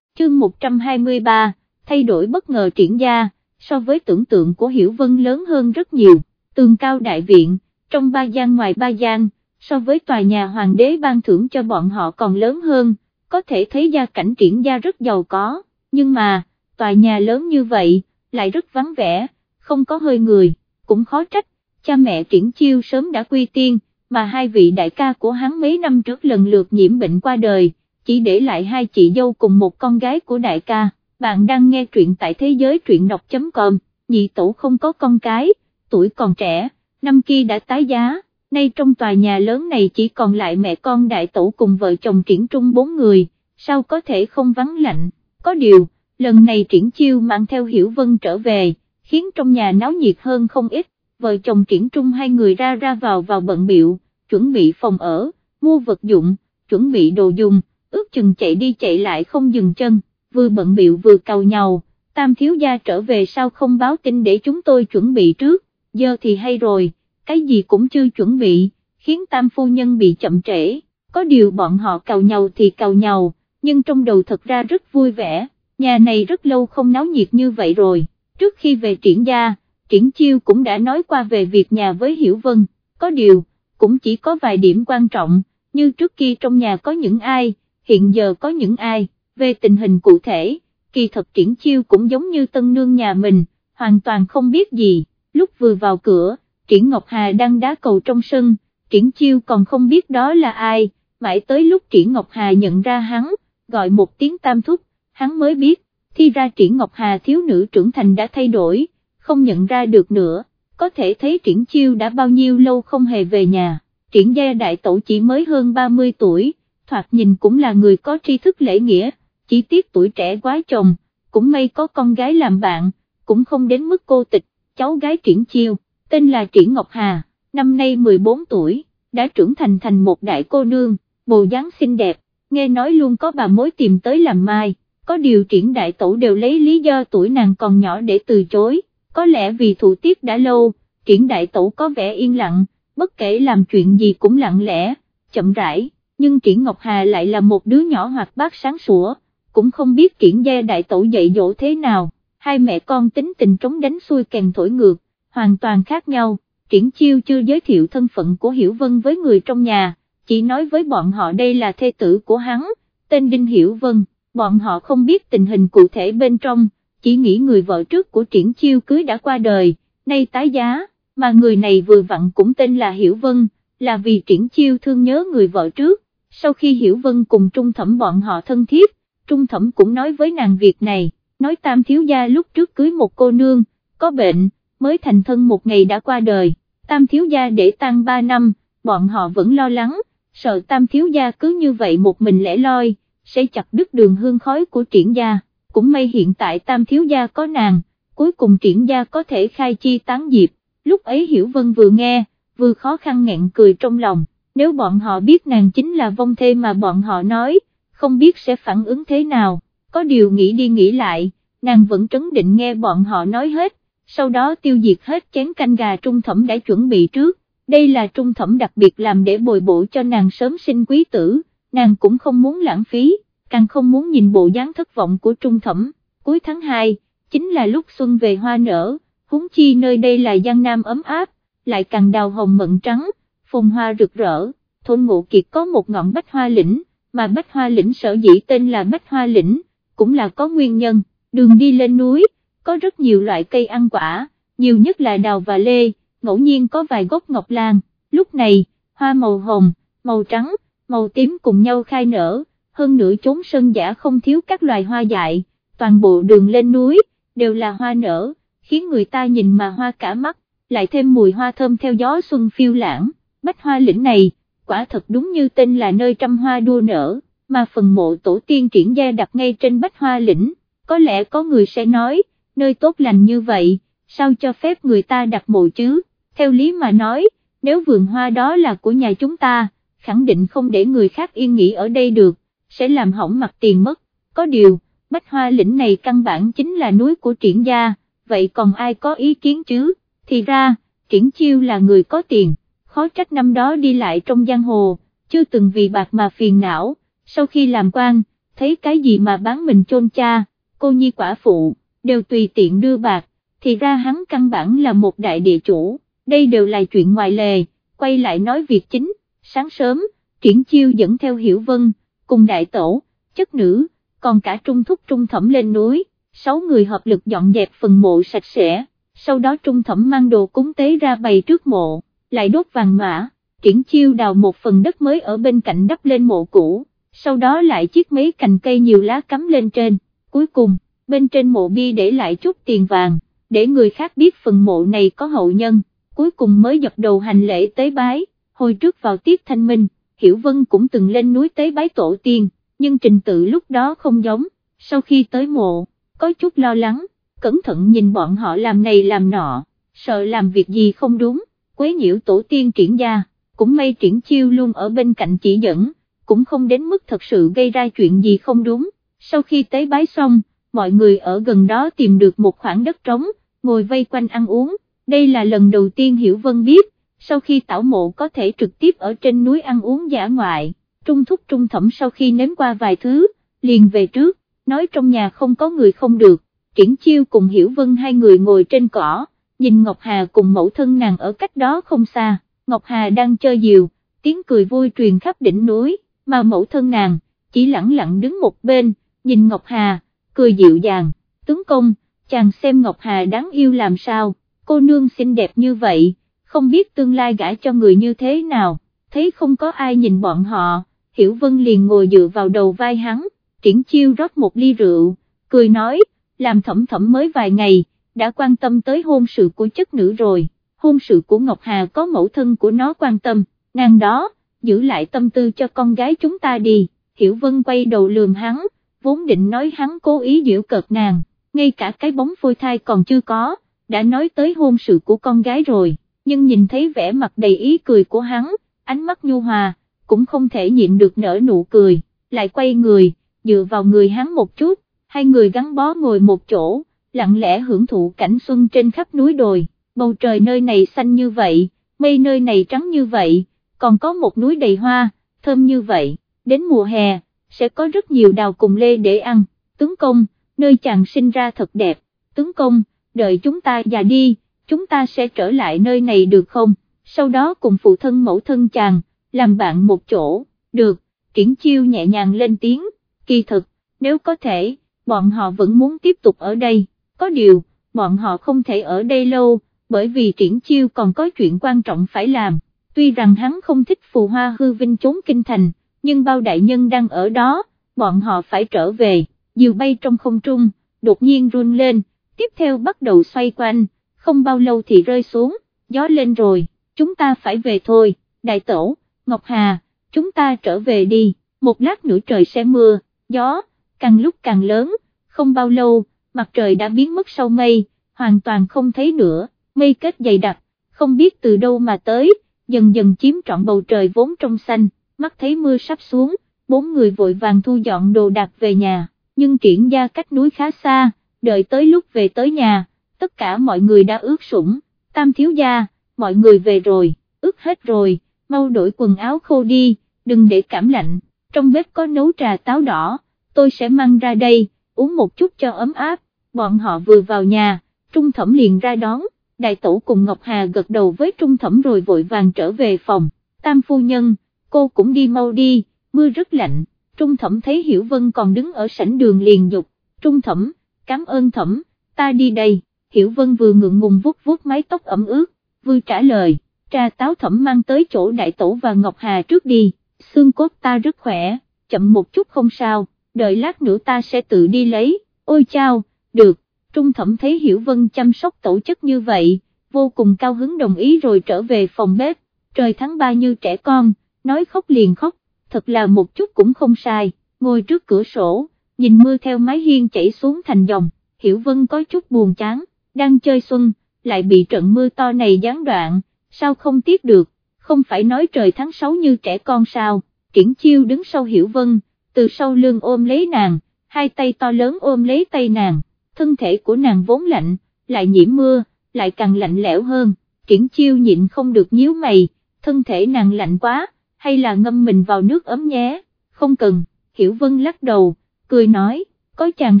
Chương 123, thay đổi bất ngờ triển gia, so với tưởng tượng của Hiểu Vân lớn hơn rất nhiều, tường cao đại viện, trong ba gian ngoài ba gian, so với tòa nhà hoàng đế ban thưởng cho bọn họ còn lớn hơn, có thể thấy gia cảnh triển gia rất giàu có, nhưng mà, tòa nhà lớn như vậy, lại rất vắng vẻ, không có hơi người, cũng khó trách, cha mẹ triển chiêu sớm đã quy tiên, mà hai vị đại ca của hắn mấy năm trước lần lượt nhiễm bệnh qua đời, chỉ để lại hai chị dâu cùng một con gái của đại ca, bạn đang nghe truyện tại thế giới truyện đọc.com, nhị tổ không có con cái, tuổi còn trẻ, năm kia đã tái giá, nay trong tòa nhà lớn này chỉ còn lại mẹ con đại tổ cùng vợ chồng triển trung bốn người, sao có thể không vắng lạnh, có điều, lần này triển chiêu mang theo hiểu vân trở về, khiến trong nhà náo nhiệt hơn không ít, vợ chồng triển trung hai người ra ra vào vào bận biệu, chuẩn bị phòng ở, mua vật dụng, chuẩn bị đồ dùng, ước chừng chạy đi chạy lại không dừng chân, vừa bận biệu vừa cầu nhau, tam thiếu gia trở về sao không báo tin để chúng tôi chuẩn bị trước, giờ thì hay rồi, cái gì cũng chưa chuẩn bị, khiến tam phu nhân bị chậm trễ, có điều bọn họ cầu nhau thì cầu nhau, nhưng trong đầu thật ra rất vui vẻ, nhà này rất lâu không náo nhiệt như vậy rồi, trước khi về triển gia, triển chiêu cũng đã nói qua về việc nhà với Hiểu Vân, có điều, cũng chỉ có vài điểm quan trọng, như trước kia trong nhà có những ai, hiện giờ có những ai, về tình hình cụ thể, kỳ thật triển chiêu cũng giống như tân nương nhà mình, hoàn toàn không biết gì, lúc vừa vào cửa, triển Ngọc Hà đang đá cầu trong sân, triển chiêu còn không biết đó là ai, mãi tới lúc triển Ngọc Hà nhận ra hắn, gọi một tiếng tam thúc, hắn mới biết, thi ra triển Ngọc Hà thiếu nữ trưởng thành đã thay đổi, không nhận ra được nữa, có thể thấy triển chiêu đã bao nhiêu lâu không hề về nhà, triển gia đại tổ chỉ mới hơn 30 tuổi, thoạt nhìn cũng là người có tri thức lễ nghĩa, chỉ tiếc tuổi trẻ quá chồng, cũng may có con gái làm bạn, cũng không đến mức cô tịch, cháu gái triển chiêu, tên là triển Ngọc Hà, năm nay 14 tuổi, đã trưởng thành thành một đại cô nương, bồ dáng xinh đẹp, nghe nói luôn có bà mối tìm tới làm mai, có điều triển đại tổ đều lấy lý do tuổi nàng còn nhỏ để từ chối, có lẽ vì thủ tiết đã lâu, triển đại tổ có vẻ yên lặng, bất kể làm chuyện gì cũng lặng lẽ, chậm rãi, nhưng triển Ngọc Hà lại là một đứa nhỏ hoạt bát sáng sủa, cũng không biết triển gia đại tổ dạy dỗ thế nào, hai mẹ con tính tình trống đánh xuôi kèn thổi ngược, hoàn toàn khác nhau, triển chiêu chưa giới thiệu thân phận của Hiểu Vân với người trong nhà, chỉ nói với bọn họ đây là thê tử của hắn, tên Đinh Hiểu Vân, bọn họ không biết tình hình cụ thể bên trong, chỉ nghĩ người vợ trước của triển chiêu cưới đã qua đời, nay tái giá, mà người này vừa vặn cũng tên là Hiểu Vân, là vì triển chiêu thương nhớ người vợ trước, sau khi Hiểu Vân cùng Trung Thẩm bọn họ thân thiết, Trung Thẩm cũng nói với nàng việc này, nói tam thiếu gia lúc trước cưới một cô nương, có bệnh, mới thành thân một ngày đã qua đời, tam thiếu gia để tăng ba năm, bọn họ vẫn lo lắng, sợ tam thiếu gia cứ như vậy một mình lẻ loi, sẽ chặt đứt đường hương khói của triển gia, cũng may hiện tại tam thiếu gia có nàng, cuối cùng triển gia có thể khai chi tán diệp, lúc ấy Hiểu Vân vừa nghe, vừa khó khăn nghẹn cười trong lòng, nếu bọn họ biết nàng chính là vong thê mà bọn họ nói, không biết sẽ phản ứng thế nào, có điều nghĩ đi nghĩ lại, nàng vẫn trấn định nghe bọn họ nói hết, sau đó tiêu diệt hết chén canh gà trung thẩm đã chuẩn bị trước, đây là trung thẩm đặc biệt làm để bồi bổ cho nàng sớm sinh quý tử, nàng cũng không muốn lãng phí, càng không muốn nhìn bộ dáng thất vọng của trung thẩm, cuối tháng 2, chính là lúc xuân về hoa nở, huống chi nơi đây là giang nam ấm áp, lại càng đào hồng mận trắng, phùng hoa rực rỡ, thôn ngộ kiệt có một ngọn bách hoa lĩnh, mà bách hoa lĩnh sở dĩ tên là bách hoa lĩnh, cũng là có nguyên nhân, đường đi lên núi, có rất nhiều loại cây ăn quả, nhiều nhất là đào và lê, ngẫu nhiên có vài gốc ngọc lan, lúc này, hoa màu hồng, màu trắng, màu tím cùng nhau khai nở, hơn nữa chốn sân giả không thiếu các loài hoa dại, toàn bộ đường lên núi, đều là hoa nở, khiến người ta nhìn mà hoa cả mắt, lại thêm mùi hoa thơm theo gió xuân phiêu lãng, bách hoa lĩnh này, quả thật đúng như tên là nơi trăm hoa đua nở, mà phần mộ tổ tiên triển gia đặt ngay trên bách hoa lĩnh, có lẽ có người sẽ nói, nơi tốt lành như vậy, sao cho phép người ta đặt mộ chứ, theo lý mà nói, nếu vườn hoa đó là của nhà chúng ta, khẳng định không để người khác yên nghỉ ở đây được, sẽ làm hỏng mặt tiền mất, có điều, bách hoa lĩnh này căn bản chính là núi của triển gia, vậy còn ai có ý kiến chứ, thì ra, triển chiêu là người có tiền, khó trách năm đó đi lại trong giang hồ, chưa từng vì bạc mà phiền não, sau khi làm quan, thấy cái gì mà bán mình chôn cha, cô nhi quả phụ, đều tùy tiện đưa bạc, thì ra hắn căn bản là một đại địa chủ, đây đều là chuyện ngoài lề, quay lại nói việc chính, sáng sớm, triển chiêu dẫn theo Hiểu Vân, cùng đại tổ, chất nữ, còn cả trung thúc trung thẩm lên núi, sáu người hợp lực dọn dẹp phần mộ sạch sẽ, sau đó trung thẩm mang đồ cúng tế ra bày trước mộ, lại đốt vàng mã, triển chiêu đào một phần đất mới ở bên cạnh đắp lên mộ cũ, sau đó lại chiếc mấy cành cây nhiều lá cắm lên trên, cuối cùng, bên trên mộ bia để lại chút tiền vàng, để người khác biết phần mộ này có hậu nhân, cuối cùng mới dập đầu hành lễ tế bái, hồi trước vào tiết thanh minh, Hiểu Vân cũng từng lên núi tế bái tổ tiên, nhưng trình tự lúc đó không giống, sau khi tới mộ, có chút lo lắng, cẩn thận nhìn bọn họ làm này làm nọ, sợ làm việc gì không đúng, quấy nhiễu tổ tiên triển gia, cũng may triển chiêu luôn ở bên cạnh chỉ dẫn, cũng không đến mức thật sự gây ra chuyện gì không đúng, sau khi tế bái xong, mọi người ở gần đó tìm được một khoảng đất trống, ngồi vây quanh ăn uống, đây là lần đầu tiên Hiểu Vân biết, sau khi tảo mộ có thể trực tiếp ở trên núi ăn uống giả ngoại, trung thúc trung thẩm sau khi nếm qua vài thứ, liền về trước, nói trong nhà không có người không được, triển chiêu cùng Hiểu Vân hai người ngồi trên cỏ, nhìn Ngọc Hà cùng mẫu thân nàng ở cách đó không xa, Ngọc Hà đang chơi diều, tiếng cười vui truyền khắp đỉnh núi, mà mẫu thân nàng, chỉ lặng lặng đứng một bên, nhìn Ngọc Hà, cười dịu dàng, tướng công, chàng xem Ngọc Hà đáng yêu làm sao, cô nương xinh đẹp như vậy, không biết tương lai gả cho người như thế nào, thấy không có ai nhìn bọn họ, Hiểu Vân liền ngồi dựa vào đầu vai hắn, triển chiêu rót một ly rượu, cười nói, làm thẩm thẩm mới vài ngày, đã quan tâm tới hôn sự của chất nữ rồi, hôn sự của Ngọc Hà có mẫu thân của nó quan tâm, nàng đó, giữ lại tâm tư cho con gái chúng ta đi, Hiểu Vân quay đầu lườm hắn, vốn định nói hắn cố ý giễu cợt nàng, ngay cả cái bóng phôi thai còn chưa có, đã nói tới hôn sự của con gái rồi, nhưng nhìn thấy vẻ mặt đầy ý cười của hắn, ánh mắt nhu hòa, cũng không thể nhịn được nở nụ cười, lại quay người, dựa vào người hắn một chút, hai người gắn bó ngồi một chỗ, lặng lẽ hưởng thụ cảnh xuân trên khắp núi đồi, bầu trời nơi này xanh như vậy, mây nơi này trắng như vậy, còn có một núi đầy hoa, thơm như vậy, đến mùa hè, sẽ có rất nhiều đào cùng lê để ăn, tướng công, nơi chàng sinh ra thật đẹp, tướng công, đợi chúng ta già đi, chúng ta sẽ trở lại nơi này được không, sau đó cùng phụ thân mẫu thân chàng, làm bạn một chỗ, được, triển chiêu nhẹ nhàng lên tiếng, kỳ thực, nếu có thể, bọn họ vẫn muốn tiếp tục ở đây, có điều, bọn họ không thể ở đây lâu, bởi vì triển chiêu còn có chuyện quan trọng phải làm, tuy rằng hắn không thích phù hoa hư vinh trốn kinh thành, nhưng bao đại nhân đang ở đó, bọn họ phải trở về, diều bay trong không trung, đột nhiên run lên, tiếp theo bắt đầu xoay quanh, không bao lâu thì rơi xuống, gió lên rồi, chúng ta phải về thôi, đại tổ, Ngọc Hà, chúng ta trở về đi, một lát nữa trời sẽ mưa, gió, càng lúc càng lớn, không bao lâu, mặt trời đã biến mất sau mây, hoàn toàn không thấy nữa, mây kết dày đặc, không biết từ đâu mà tới, dần dần chiếm trọn bầu trời vốn trong xanh, mắt thấy mưa sắp xuống, bốn người vội vàng thu dọn đồ đạc về nhà, nhưng triển gia cách núi khá xa, đợi tới lúc về tới nhà, tất cả mọi người đã ướt sũng, tam thiếu gia, mọi người về rồi, ướt hết rồi, mau đổi quần áo khô đi, đừng để cảm lạnh, trong bếp có nấu trà táo đỏ, tôi sẽ mang ra đây, uống một chút cho ấm áp, bọn họ vừa vào nhà, trung thẩm liền ra đón, đại tổ cùng Ngọc Hà gật đầu với trung thẩm rồi vội vàng trở về phòng, tam phu nhân, cô cũng đi mau đi, mưa rất lạnh, trung thẩm thấy Hiểu Vân còn đứng ở sảnh đường liền dục, trung thẩm, cảm ơn thẩm, ta đi đây, Hiểu Vân vừa ngượng ngùng vuốt vuốt mái tóc ẩm ướt, vừa trả lời, trà táo thẩm mang tới chỗ đại tổ và Ngọc Hà trước đi, xương cốt ta rất khỏe, chậm một chút không sao, đợi lát nữa ta sẽ tự đi lấy, ôi chao, được, trung thẩm thấy Hiểu Vân chăm sóc tổ chức như vậy, vô cùng cao hứng đồng ý rồi trở về phòng bếp, trời tháng ba như trẻ con, nói khóc liền khóc, thật là một chút cũng không sai, ngồi trước cửa sổ, nhìn mưa theo mái hiên chảy xuống thành dòng, Hiểu Vân có chút buồn chán, đang chơi xuân, lại bị trận mưa to này gián đoạn, sao không tiếc được, không phải nói trời tháng 6 như trẻ con sao, triển chiêu đứng sau Hiểu Vân, từ sau lưng ôm lấy nàng, hai tay to lớn ôm lấy tay nàng, thân thể của nàng vốn lạnh, lại nhiễm mưa, lại càng lạnh lẽo hơn, triển chiêu nhịn không được nhíu mày, thân thể nàng lạnh quá, hay là ngâm mình vào nước ấm nhé, không cần, Hiểu Vân lắc đầu, cười nói, có chàng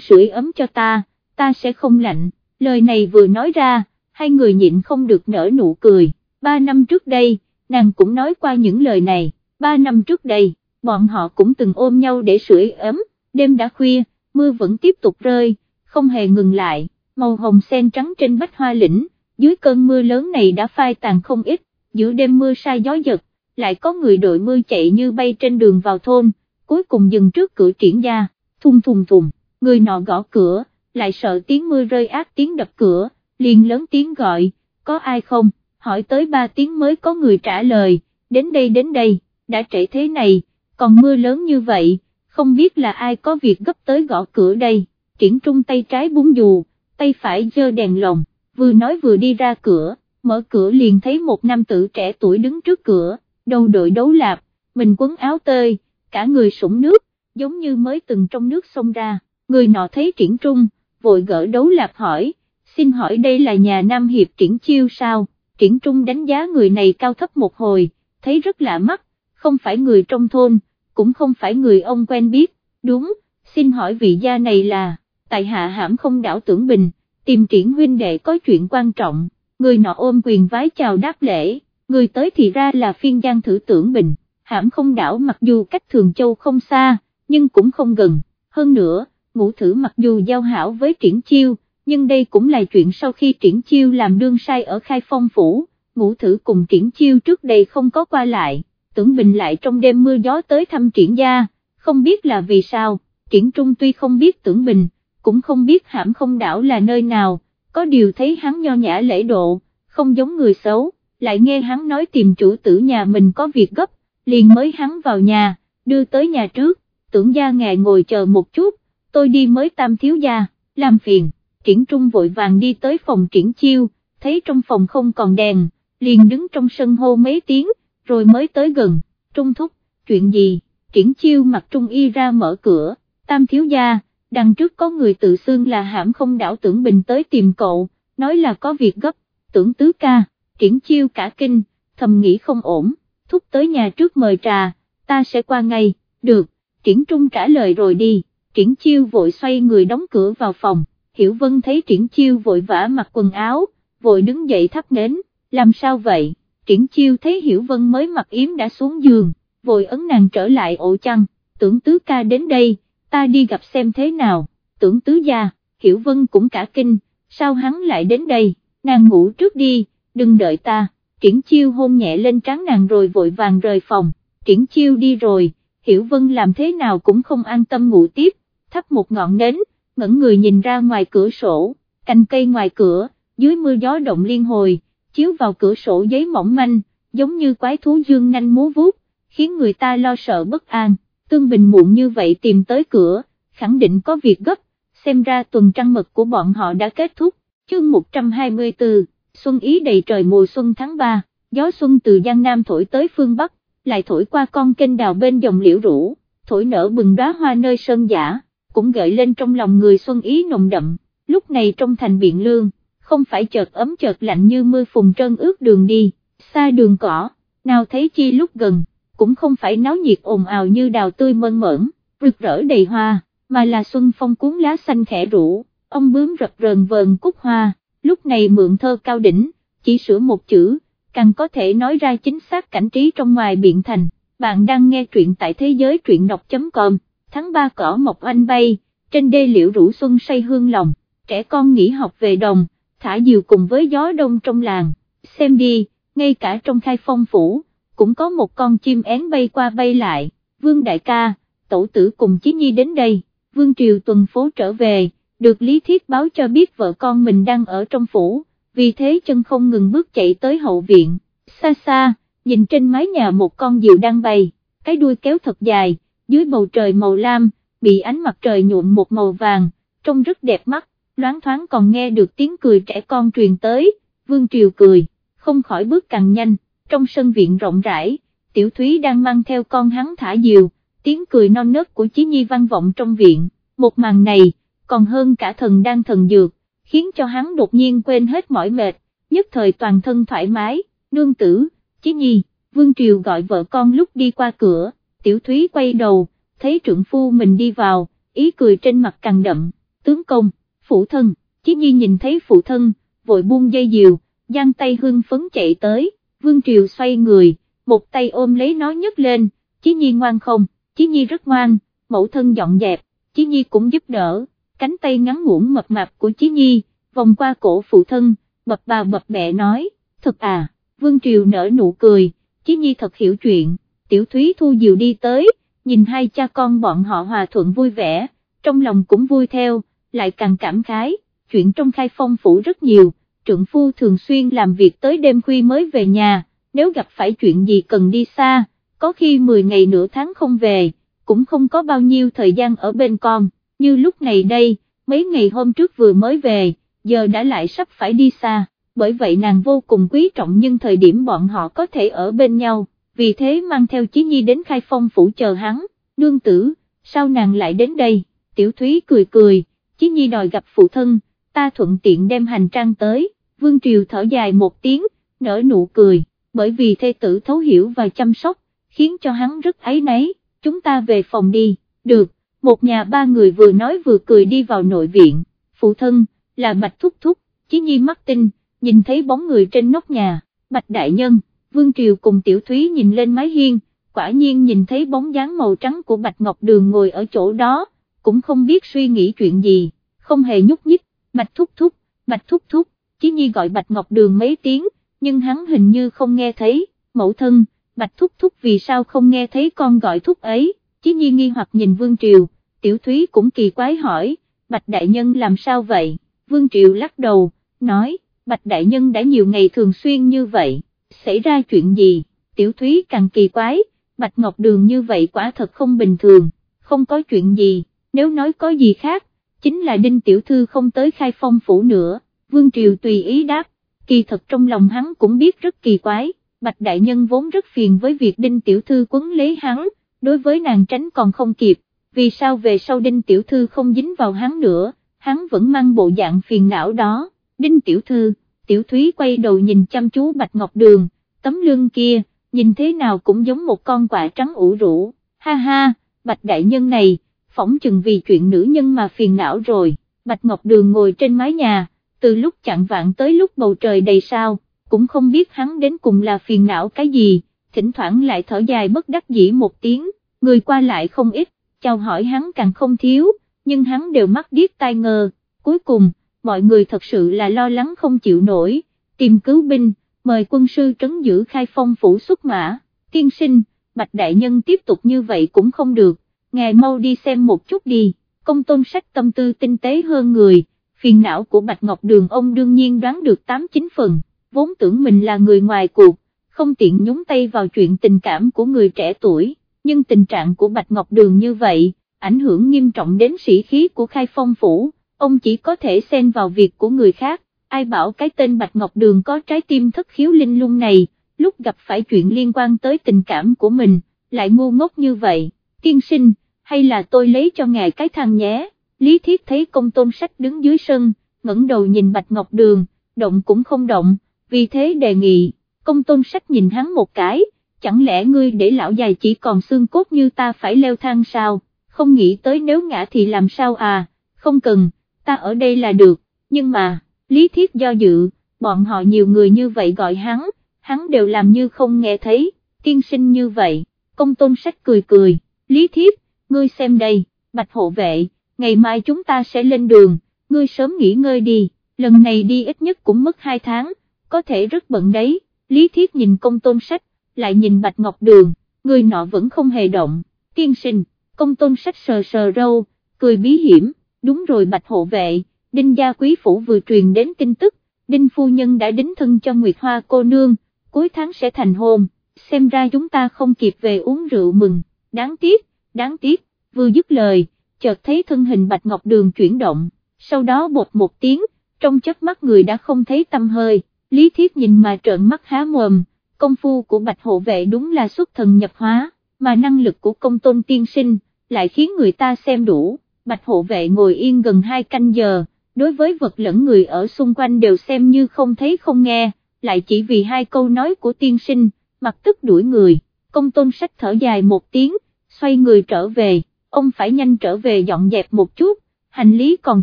sưởi ấm cho ta, ta sẽ không lạnh, lời này vừa nói ra, hai người nhịn không được nở nụ cười, ba năm trước đây, nàng cũng nói qua những lời này, ba năm trước đây, bọn họ cũng từng ôm nhau để sưởi ấm, đêm đã khuya, mưa vẫn tiếp tục rơi, không hề ngừng lại, màu hồng sen trắng trên bách hoa lĩnh, dưới cơn mưa lớn này đã phai tàn không ít, giữa đêm mưa sai gió giật, lại có người đội mưa chạy như bay trên đường vào thôn, cuối cùng dừng trước cửa triển gia, thùng thùng thùng, người nọ gõ cửa, lại sợ tiếng mưa rơi ác tiếng đập cửa, liền lớn tiếng gọi, có ai không, hỏi tới ba tiếng mới có người trả lời, đến đây đến đây, đã trễ thế này, còn mưa lớn như vậy, không biết là ai có việc gấp tới gõ cửa đây, triển trung tay trái búng dù, tay phải giơ đèn lồng, vừa nói vừa đi ra cửa, mở cửa liền thấy một nam tử trẻ tuổi đứng trước cửa, đầu đội đấu lạp, mình quấn áo tơi, cả người sũng nước, giống như mới từng trong nước xông ra, người nọ thấy triển trung, vội gỡ đấu lạp hỏi, xin hỏi đây là nhà Nam Hiệp triển chiêu sao, triển trung đánh giá người này cao thấp một hồi, thấy rất lạ mắt, không phải người trong thôn, cũng không phải người ông quen biết, đúng, xin hỏi vị gia này là, tại hạ hãm không đảo tưởng bình, tìm triển huynh đệ có chuyện quan trọng, người nọ ôm quyền vái chào đáp lễ, người tới thì ra là phiên giang thử tưởng bình, hãm không đảo mặc dù cách thường châu không xa, nhưng cũng không gần, hơn nữa, ngũ thử mặc dù giao hảo với triển chiêu, nhưng đây cũng là chuyện sau khi triển chiêu làm đương sai ở khai phong phủ, ngũ thử cùng triển chiêu trước đây không có qua lại, tưởng bình lại trong đêm mưa gió tới thăm triển gia, không biết là vì sao, triển trung tuy không biết tưởng bình, cũng không biết hãm không đảo là nơi nào, có điều thấy hắn nho nhã lễ độ, không giống người xấu, lại nghe hắn nói tìm chủ tử nhà mình có việc gấp, liền mới hắn vào nhà, đưa tới nhà trước, tưởng gia ngài ngồi chờ một chút, tôi đi mới tam thiếu gia, làm phiền, triển trung vội vàng đi tới phòng triển chiêu, thấy trong phòng không còn đèn, liền đứng trong sân hô mấy tiếng, rồi mới tới gần, trung thúc, chuyện gì, triển chiêu mặc trung y ra mở cửa, tam thiếu gia, đằng trước có người tự xưng là hãm không đảo tưởng bình tới tìm cậu, nói là có việc gấp, tưởng tứ ca, triển chiêu cả kinh, thầm nghĩ không ổn, thúc tới nhà trước mời trà, ta sẽ qua ngay, được, triển trung trả lời rồi đi, triển chiêu vội xoay người đóng cửa vào phòng, hiểu vân thấy triển chiêu vội vã mặc quần áo, vội đứng dậy thắp nến, làm sao vậy, triển chiêu thấy hiểu vân mới mặc yếm đã xuống giường, vội ấn nàng trở lại ổ chăn, tưởng tứ ca đến đây, ta đi gặp xem thế nào, tưởng tứ gia, hiểu vân cũng cả kinh, sao hắn lại đến đây, nàng ngủ trước đi, đừng đợi ta, triển chiêu hôn nhẹ lên trán nàng rồi vội vàng rời phòng, triển chiêu đi rồi, hiểu vân làm thế nào cũng không an tâm ngủ tiếp, thắp một ngọn nến, ngẩng người nhìn ra ngoài cửa sổ, cành cây ngoài cửa, dưới mưa gió động liên hồi, chiếu vào cửa sổ giấy mỏng manh, giống như quái thú dương nanh múa vuốt, khiến người ta lo sợ bất an. Tương Bình muộn như vậy tìm tới cửa, khẳng định có việc gấp, xem ra tuần trăng mật của bọn họ đã kết thúc, chương 124, xuân ý đầy trời mùa xuân tháng 3, gió xuân từ Giang Nam thổi tới phương Bắc, lại thổi qua con kênh đào bên dòng liễu rũ, thổi nở bừng đóa hoa nơi sơn giả, cũng gợi lên trong lòng người xuân ý nồng đậm, lúc này trong thành biện lương, không phải chợt ấm chợt lạnh như mưa phùng trơn ướt đường đi, xa đường cỏ, nào thấy chi lúc gần cũng không phải náo nhiệt ồn ào như đào tươi mơn mởn, rực rỡ đầy hoa, mà là xuân phong cuốn lá xanh khẽ rũ, ông bướm rập rờn vờn cúc hoa, lúc này mượn thơ cao đỉnh, chỉ sửa một chữ, càng có thể nói ra chính xác cảnh trí trong ngoài biện thành, bạn đang nghe truyện tại thế giới truyện đọc.com, tháng 3 cỏ mọc anh bay, trên đê liễu rủ xuân say hương lòng, trẻ con nghỉ học về đồng, thả diều cùng với gió đông trong làng, xem đi, ngay cả trong khai phong phủ cũng có một con chim én bay qua bay lại, vương đại ca, tổ tử cùng Chí Nhi đến đây, vương triều tuần phố trở về, được Lý Thiết báo cho biết vợ con mình đang ở trong phủ, vì thế chân không ngừng bước chạy tới hậu viện, xa xa, nhìn trên mái nhà một con diều đang bay, cái đuôi kéo thật dài, dưới bầu trời màu lam, bị ánh mặt trời nhuộm một màu vàng, trông rất đẹp mắt, loáng thoáng còn nghe được tiếng cười trẻ con truyền tới, vương triều cười, không khỏi bước càng nhanh, trong sân viện rộng rãi, tiểu thúy đang mang theo con hắn thả diều, tiếng cười non nớt của Chí Nhi vang vọng trong viện, một màn này, còn hơn cả thần đang thần dược, khiến cho hắn đột nhiên quên hết mỏi mệt, nhất thời toàn thân thoải mái, nương tử, Chí Nhi, Vương Triều gọi vợ con lúc đi qua cửa, tiểu thúy quay đầu, thấy trượng phu mình đi vào, ý cười trên mặt càng đậm, tướng công, phụ thân, Chí Nhi nhìn thấy phụ thân, vội buông dây diều, giang tay hưng phấn chạy tới, Vương Triều xoay người, một tay ôm lấy nó nhấc lên, Chí Nhi ngoan không, Chí Nhi rất ngoan, mẫu thân dọn dẹp, Chí Nhi cũng giúp đỡ, cánh tay ngắn ngủn mập mạp của Chí Nhi, vòng qua cổ phụ thân, bập bà bập mẹ nói, thật à, Vương Triều nở nụ cười, Chí Nhi thật hiểu chuyện, Tiểu Thúy Thu Diệu đi tới, nhìn hai cha con bọn họ hòa thuận vui vẻ, trong lòng cũng vui theo, lại càng cảm khái, chuyện trong khai phong phủ rất nhiều, trượng phu thường xuyên làm việc tới đêm khuya mới về nhà, nếu gặp phải chuyện gì cần đi xa, có khi 10 ngày nửa tháng không về, cũng không có bao nhiêu thời gian ở bên con, như lúc này đây, mấy ngày hôm trước vừa mới về, giờ đã lại sắp phải đi xa, bởi vậy nàng vô cùng quý trọng nhưng thời điểm bọn họ có thể ở bên nhau, vì thế mang theo Chí Nhi đến khai phong phủ chờ hắn, nương tử, sao nàng lại đến đây, tiểu thúy cười cười, Chí Nhi đòi gặp phụ thân, ta thuận tiện đem hành trang tới, Vương Triều thở dài một tiếng, nở nụ cười, bởi vì thê tử thấu hiểu và chăm sóc, khiến cho hắn rất ấy nấy, chúng ta về phòng đi, được, một nhà ba người vừa nói vừa cười đi vào nội viện, phụ thân, là Bạch Thúc Thúc, Chí Nhi mắt tinh, nhìn thấy bóng người trên nóc nhà, Bạch Đại Nhân, Vương Triều cùng Tiểu Thúy nhìn lên mái hiên, quả nhiên nhìn thấy bóng dáng màu trắng của Bạch Ngọc Đường ngồi ở chỗ đó, cũng không biết suy nghĩ chuyện gì, không hề nhúc nhích, Bạch Thúc Thúc, Bạch Thúc Thúc, Chí Nhi gọi Bạch Ngọc Đường mấy tiếng, nhưng hắn hình như không nghe thấy, mẫu thân, Bạch Thúc Thúc vì sao không nghe thấy con gọi thúc ấy, Chí Nhi nghi hoặc nhìn Vương Triều, Tiểu Thúy cũng kỳ quái hỏi, Bạch Đại Nhân làm sao vậy, Vương Triệu lắc đầu, nói, Bạch Đại Nhân đã nhiều ngày thường xuyên như vậy, xảy ra chuyện gì, Tiểu Thúy càng kỳ quái, Bạch Ngọc Đường như vậy quả thật không bình thường, không có chuyện gì, nếu nói có gì khác, chính là Đinh Tiểu Thư không tới khai phong phủ nữa, Vương Triều tùy ý đáp, kỳ thật trong lòng hắn cũng biết rất kỳ quái, Bạch Đại Nhân vốn rất phiền với việc Đinh Tiểu Thư quấn lấy hắn, đối với nàng tránh còn không kịp, vì sao về sau Đinh Tiểu Thư không dính vào hắn nữa, hắn vẫn mang bộ dạng phiền não đó, Đinh Tiểu Thư, Tiểu Thúy quay đầu nhìn chăm chú Bạch Ngọc Đường, tấm lưng kia, nhìn thế nào cũng giống một con quả trắng ủ rũ, ha ha, Bạch Đại Nhân này, phỏng chừng vì chuyện nữ nhân mà phiền não rồi, Bạch Ngọc Đường ngồi trên mái nhà, từ lúc chặn vạn tới lúc bầu trời đầy sao, cũng không biết hắn đến cùng là phiền não cái gì, thỉnh thoảng lại thở dài bất đắc dĩ một tiếng, người qua lại không ít, chào hỏi hắn càng không thiếu, nhưng hắn đều mắc điếc tai ngờ, cuối cùng, mọi người thật sự là lo lắng không chịu nổi, tìm cứu binh, mời quân sư trấn giữ khai phong phủ xuất mã, tiên sinh, bạch đại nhân tiếp tục như vậy cũng không được, ngài mau đi xem một chút đi, công tôn sách tâm tư tinh tế hơn người, phiền não của Bạch Ngọc Đường ông đương nhiên đoán được 8-9 phần, vốn tưởng mình là người ngoài cuộc, không tiện nhúng tay vào chuyện tình cảm của người trẻ tuổi, nhưng tình trạng của Bạch Ngọc Đường như vậy, ảnh hưởng nghiêm trọng đến sĩ khí của khai phong phủ, ông chỉ có thể xen vào việc của người khác, ai bảo cái tên Bạch Ngọc Đường có trái tim thất khiếu linh lung này, lúc gặp phải chuyện liên quan tới tình cảm của mình, lại ngu ngốc như vậy, tiên sinh, hay là tôi lấy cho ngài cái thằng nhé, Lý Thiết thấy công tôn sách đứng dưới sân, ngẩng đầu nhìn Bạch Ngọc Đường, động cũng không động, vì thế đề nghị, công tôn sách nhìn hắn một cái, chẳng lẽ ngươi để lão dài chỉ còn xương cốt như ta phải leo thang sao, không nghĩ tới nếu ngã thì làm sao à, không cần, ta ở đây là được, nhưng mà, Lý Thiết do dự, bọn họ nhiều người như vậy gọi hắn, hắn đều làm như không nghe thấy, tiên sinh như vậy, công tôn sách cười cười, Lý Thiết, ngươi xem đây, bạch hộ vệ, ngày mai chúng ta sẽ lên đường, ngươi sớm nghỉ ngơi đi, lần này đi ít nhất cũng mất 2 tháng, có thể rất bận đấy, Lý Thiết nhìn công tôn sách, lại nhìn Bạch Ngọc Đường, người nọ vẫn không hề động, tiên sinh, công tôn sách sờ sờ râu, cười bí hiểm, đúng rồi Bạch hộ vệ, Đinh Gia Quý Phủ vừa truyền đến tin tức, Đinh Phu Nhân đã đính thân cho Nguyệt Hoa cô nương, cuối tháng sẽ thành hôn, xem ra chúng ta không kịp về uống rượu mừng, đáng tiếc, đáng tiếc, vừa dứt lời chợt thấy thân hình Bạch Ngọc Đường chuyển động, sau đó bột một tiếng, trong chớp mắt người đã không thấy tâm hơi, Lý Thiết nhìn mà trợn mắt há mồm, công phu của Bạch hộ vệ đúng là xuất thần nhập hóa, mà năng lực của công tôn tiên sinh, lại khiến người ta xem đủ, Bạch hộ vệ ngồi yên gần hai canh giờ, đối với vật lẫn người ở xung quanh đều xem như không thấy không nghe, lại chỉ vì hai câu nói của tiên sinh, mặt tức đuổi người, công tôn sách thở dài một tiếng, xoay người trở về ông phải nhanh trở về dọn dẹp một chút, hành lý còn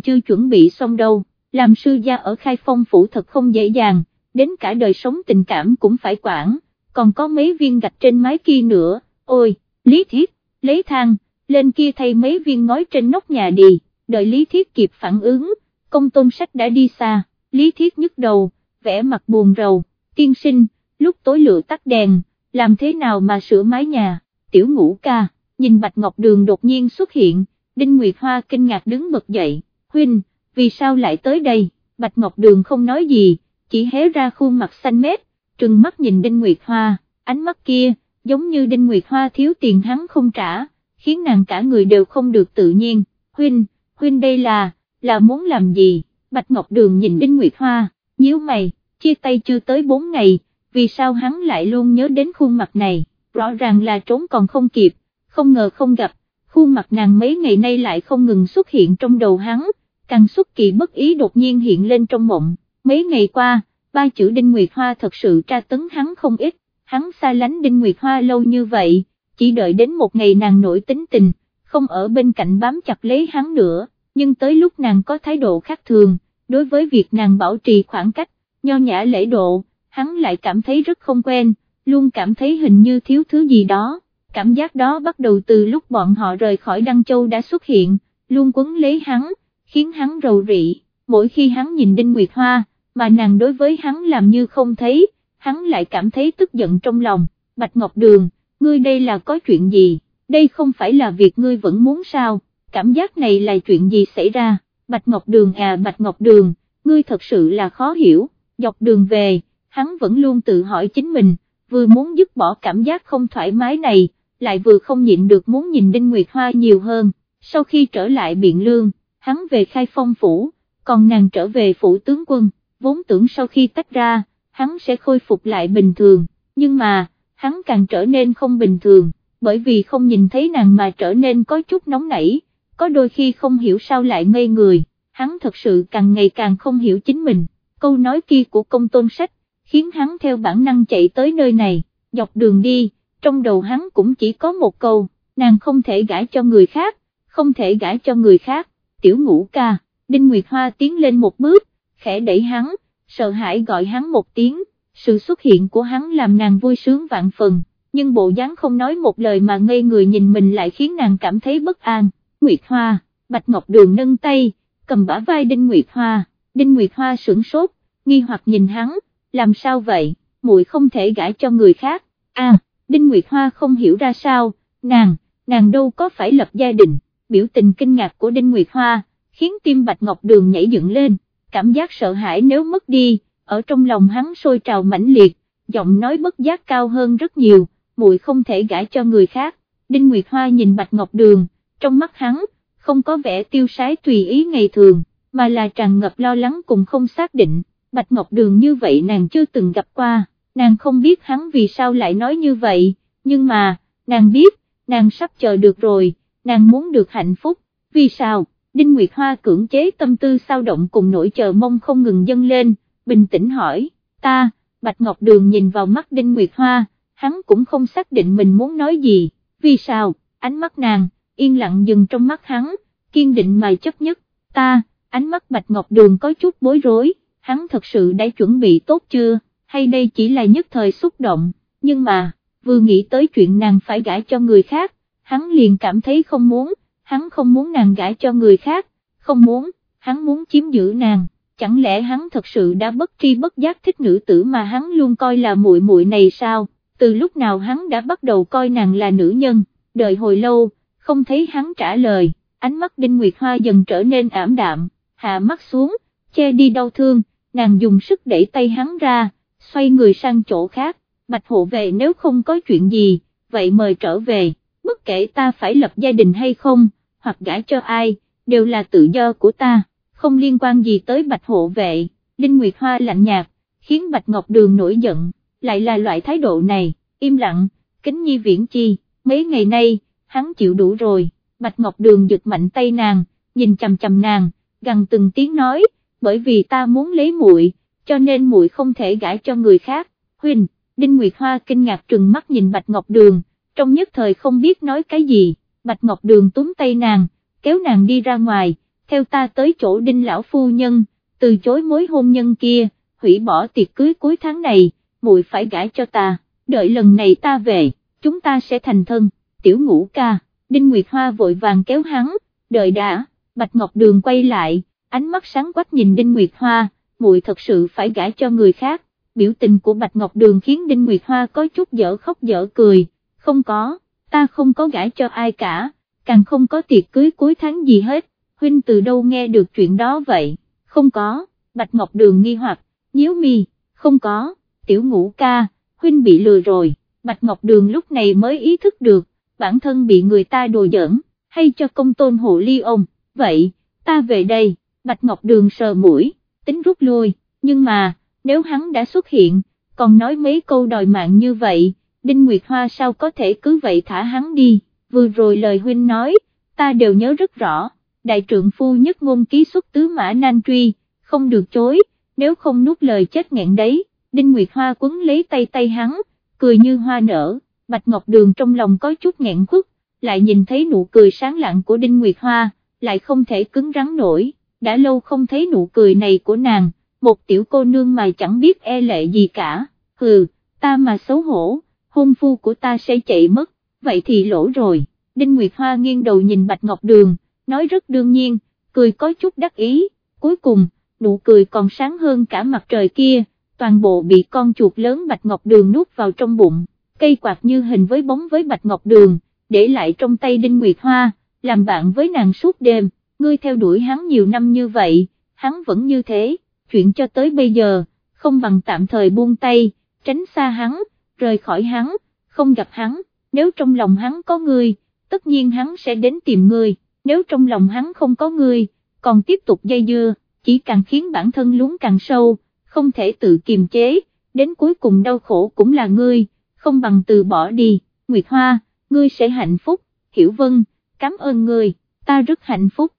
chưa chuẩn bị xong đâu, làm sư gia ở khai phong phủ thật không dễ dàng, đến cả đời sống tình cảm cũng phải quản, còn có mấy viên gạch trên mái kia nữa, ôi, Lý Thiết, lấy thang, lên kia thay mấy viên ngói trên nóc nhà đi, đợi Lý Thiết kịp phản ứng, công tôn sách đã đi xa, Lý Thiết nhức đầu, vẽ mặt buồn rầu, tiên sinh, lúc tối lửa tắt đèn, làm thế nào mà sửa mái nhà, tiểu ngũ ca, nhìn Bạch Ngọc Đường đột nhiên xuất hiện, Đinh Nguyệt Hoa kinh ngạc đứng bật dậy, huynh, vì sao lại tới đây, Bạch Ngọc Đường không nói gì, chỉ hé ra khuôn mặt xanh mét, trừng mắt nhìn Đinh Nguyệt Hoa, ánh mắt kia, giống như Đinh Nguyệt Hoa thiếu tiền hắn không trả, khiến nàng cả người đều không được tự nhiên, huynh, huynh đây là, là muốn làm gì, Bạch Ngọc Đường nhìn Đinh Nguyệt Hoa, nhíu mày, chia tay chưa tới 4 ngày, vì sao hắn lại luôn nhớ đến khuôn mặt này, rõ ràng là trốn còn không kịp, không ngờ không gặp, khuôn mặt nàng mấy ngày nay lại không ngừng xuất hiện trong đầu hắn, càng xuất kỳ bất ý đột nhiên hiện lên trong mộng, mấy ngày qua, ba chữ Đinh Nguyệt Hoa thật sự tra tấn hắn không ít, hắn xa lánh Đinh Nguyệt Hoa lâu như vậy, chỉ đợi đến một ngày nàng nổi tính tình, không ở bên cạnh bám chặt lấy hắn nữa, nhưng tới lúc nàng có thái độ khác thường, đối với việc nàng bảo trì khoảng cách, nho nhã lễ độ, hắn lại cảm thấy rất không quen, luôn cảm thấy hình như thiếu thứ gì đó, cảm giác đó bắt đầu từ lúc bọn họ rời khỏi Đăng Châu đã xuất hiện, luôn quấn lấy hắn, khiến hắn rầu rị, mỗi khi hắn nhìn Đinh Nguyệt Hoa, mà nàng đối với hắn làm như không thấy, hắn lại cảm thấy tức giận trong lòng, Bạch Ngọc Đường, ngươi đây là có chuyện gì, đây không phải là việc ngươi vẫn muốn sao, cảm giác này là chuyện gì xảy ra, Bạch Ngọc Đường à Bạch Ngọc Đường, ngươi thật sự là khó hiểu, dọc đường về, hắn vẫn luôn tự hỏi chính mình, vừa muốn dứt bỏ cảm giác không thoải mái này, lại vừa không nhịn được muốn nhìn Đinh Nguyệt Hoa nhiều hơn, sau khi trở lại Biện Lương, hắn về khai phong phủ, còn nàng trở về phủ tướng quân, vốn tưởng sau khi tách ra, hắn sẽ khôi phục lại bình thường, nhưng mà, hắn càng trở nên không bình thường, bởi vì không nhìn thấy nàng mà trở nên có chút nóng nảy, có đôi khi không hiểu sao lại ngây người, hắn thật sự càng ngày càng không hiểu chính mình, câu nói kia của công tôn sách, khiến hắn theo bản năng chạy tới nơi này, dọc đường đi, trong đầu hắn cũng chỉ có một câu, nàng không thể gãi cho người khác, không thể gãi cho người khác, tiểu ngũ ca, Đinh Nguyệt Hoa tiến lên một bước, khẽ đẩy hắn, sợ hãi gọi hắn một tiếng, sự xuất hiện của hắn làm nàng vui sướng vạn phần, nhưng bộ dáng không nói một lời mà ngây người nhìn mình lại khiến nàng cảm thấy bất an, Nguyệt Hoa, Bạch Ngọc Đường nâng tay, cầm bả vai Đinh Nguyệt Hoa, Đinh Nguyệt Hoa sửng sốt, nghi hoặc nhìn hắn, làm sao vậy, muội không thể gãi cho người khác, a, Đinh Nguyệt Hoa không hiểu ra sao, nàng, nàng đâu có phải lập gia đình, biểu tình kinh ngạc của Đinh Nguyệt Hoa, khiến tim Bạch Ngọc Đường nhảy dựng lên, cảm giác sợ hãi nếu mất đi, ở trong lòng hắn sôi trào mãnh liệt, giọng nói bất giác cao hơn rất nhiều, muội không thể gãi cho người khác, Đinh Nguyệt Hoa nhìn Bạch Ngọc Đường, trong mắt hắn, không có vẻ tiêu sái tùy ý ngày thường, mà là tràn ngập lo lắng cùng không xác định, Bạch Ngọc Đường như vậy nàng chưa từng gặp qua, nàng không biết hắn vì sao lại nói như vậy, nhưng mà, nàng biết, nàng sắp chờ được rồi, nàng muốn được hạnh phúc, vì sao, Đinh Nguyệt Hoa cưỡng chế tâm tư sao động cùng nỗi chờ mong không ngừng dâng lên, bình tĩnh hỏi, ta, Bạch Ngọc Đường nhìn vào mắt Đinh Nguyệt Hoa, hắn cũng không xác định mình muốn nói gì, vì sao, ánh mắt nàng, yên lặng dừng trong mắt hắn, kiên định mà chấp nhất, ta, ánh mắt Bạch Ngọc Đường có chút bối rối, hắn thật sự đã chuẩn bị tốt chưa, hay đây chỉ là nhất thời xúc động, nhưng mà, vừa nghĩ tới chuyện nàng phải gãi cho người khác, hắn liền cảm thấy không muốn, hắn không muốn nàng gãi cho người khác, không muốn, hắn muốn chiếm giữ nàng, chẳng lẽ hắn thật sự đã bất tri bất giác thích nữ tử mà hắn luôn coi là muội muội này sao, từ lúc nào hắn đã bắt đầu coi nàng là nữ nhân, đợi hồi lâu, không thấy hắn trả lời, ánh mắt Đinh Nguyệt Hoa dần trở nên ảm đạm, hạ mắt xuống, che đi đau thương, nàng dùng sức đẩy tay hắn ra, xoay người sang chỗ khác, bạch hộ về nếu không có chuyện gì, vậy mời trở về, bất kể ta phải lập gia đình hay không, hoặc gãi cho ai, đều là tự do của ta, không liên quan gì tới bạch hộ vệ, Đinh Nguyệt Hoa lạnh nhạt, khiến Bạch Ngọc Đường nổi giận, lại là loại thái độ này, im lặng, kính nhi viễn chi, mấy ngày nay, hắn chịu đủ rồi, Bạch Ngọc Đường giật mạnh tay nàng, nhìn chầm chầm nàng, gần từng tiếng nói, bởi vì ta muốn lấy muội, cho nên muội không thể gãi cho người khác, huynh, Đinh Nguyệt Hoa kinh ngạc trừng mắt nhìn Bạch Ngọc Đường, trong nhất thời không biết nói cái gì, Bạch Ngọc Đường túm tay nàng, kéo nàng đi ra ngoài, theo ta tới chỗ Đinh Lão Phu Nhân, từ chối mối hôn nhân kia, hủy bỏ tiệc cưới cuối tháng này, muội phải gãi cho ta, đợi lần này ta về, chúng ta sẽ thành thân, tiểu ngũ ca, Đinh Nguyệt Hoa vội vàng kéo hắn, đợi đã, Bạch Ngọc Đường quay lại, ánh mắt sáng quắc nhìn Đinh Nguyệt Hoa, muội thật sự phải gãi cho người khác, biểu tình của Bạch Ngọc Đường khiến Đinh Nguyệt Hoa có chút dở khóc dở cười, không có, ta không có gãi cho ai cả, càng không có tiệc cưới cuối tháng gì hết, huynh từ đâu nghe được chuyện đó vậy, không có, Bạch Ngọc Đường nghi hoặc, nhíu mi, không có, tiểu ngũ ca, huynh bị lừa rồi, Bạch Ngọc Đường lúc này mới ý thức được, bản thân bị người ta đùa giỡn, hay cho công tôn hộ ly ông, vậy, ta về đây, Bạch Ngọc Đường sờ mũi, tính rút lui, nhưng mà, nếu hắn đã xuất hiện, còn nói mấy câu đòi mạng như vậy, Đinh Nguyệt Hoa sao có thể cứ vậy thả hắn đi, vừa rồi lời huynh nói, ta đều nhớ rất rõ, đại trượng phu nhất ngôn ký xuất tứ mã nan truy, không được chối, nếu không nuốt lời chết nghẹn đấy, Đinh Nguyệt Hoa quấn lấy tay tay hắn, cười như hoa nở, Bạch Ngọc Đường trong lòng có chút nghẹn khuất, lại nhìn thấy nụ cười sáng lạng của Đinh Nguyệt Hoa, lại không thể cứng rắn nổi, đã lâu không thấy nụ cười này của nàng, một tiểu cô nương mà chẳng biết e lệ gì cả, hừ, ta mà xấu hổ, hôn phu của ta sẽ chạy mất, vậy thì lỗ rồi, Đinh Nguyệt Hoa nghiêng đầu nhìn Bạch Ngọc Đường, nói rất đương nhiên, cười có chút đắc ý, cuối cùng, nụ cười còn sáng hơn cả mặt trời kia, toàn bộ bị con chuột lớn Bạch Ngọc Đường nuốt vào trong bụng, cây quạt như hình với bóng với Bạch Ngọc Đường, để lại trong tay Đinh Nguyệt Hoa, làm bạn với nàng suốt đêm, ngươi theo đuổi hắn nhiều năm như vậy, hắn vẫn như thế, chuyện cho tới bây giờ, không bằng tạm thời buông tay, tránh xa hắn, rời khỏi hắn, không gặp hắn, nếu trong lòng hắn có người, tất nhiên hắn sẽ đến tìm người. nếu trong lòng hắn không có người, còn tiếp tục dây dưa, chỉ càng khiến bản thân lún càng sâu, không thể tự kiềm chế, đến cuối cùng đau khổ cũng là ngươi, không bằng từ bỏ đi, Nguyệt Hoa, ngươi sẽ hạnh phúc, Hiểu Vân, cảm ơn ngươi, ta rất hạnh phúc.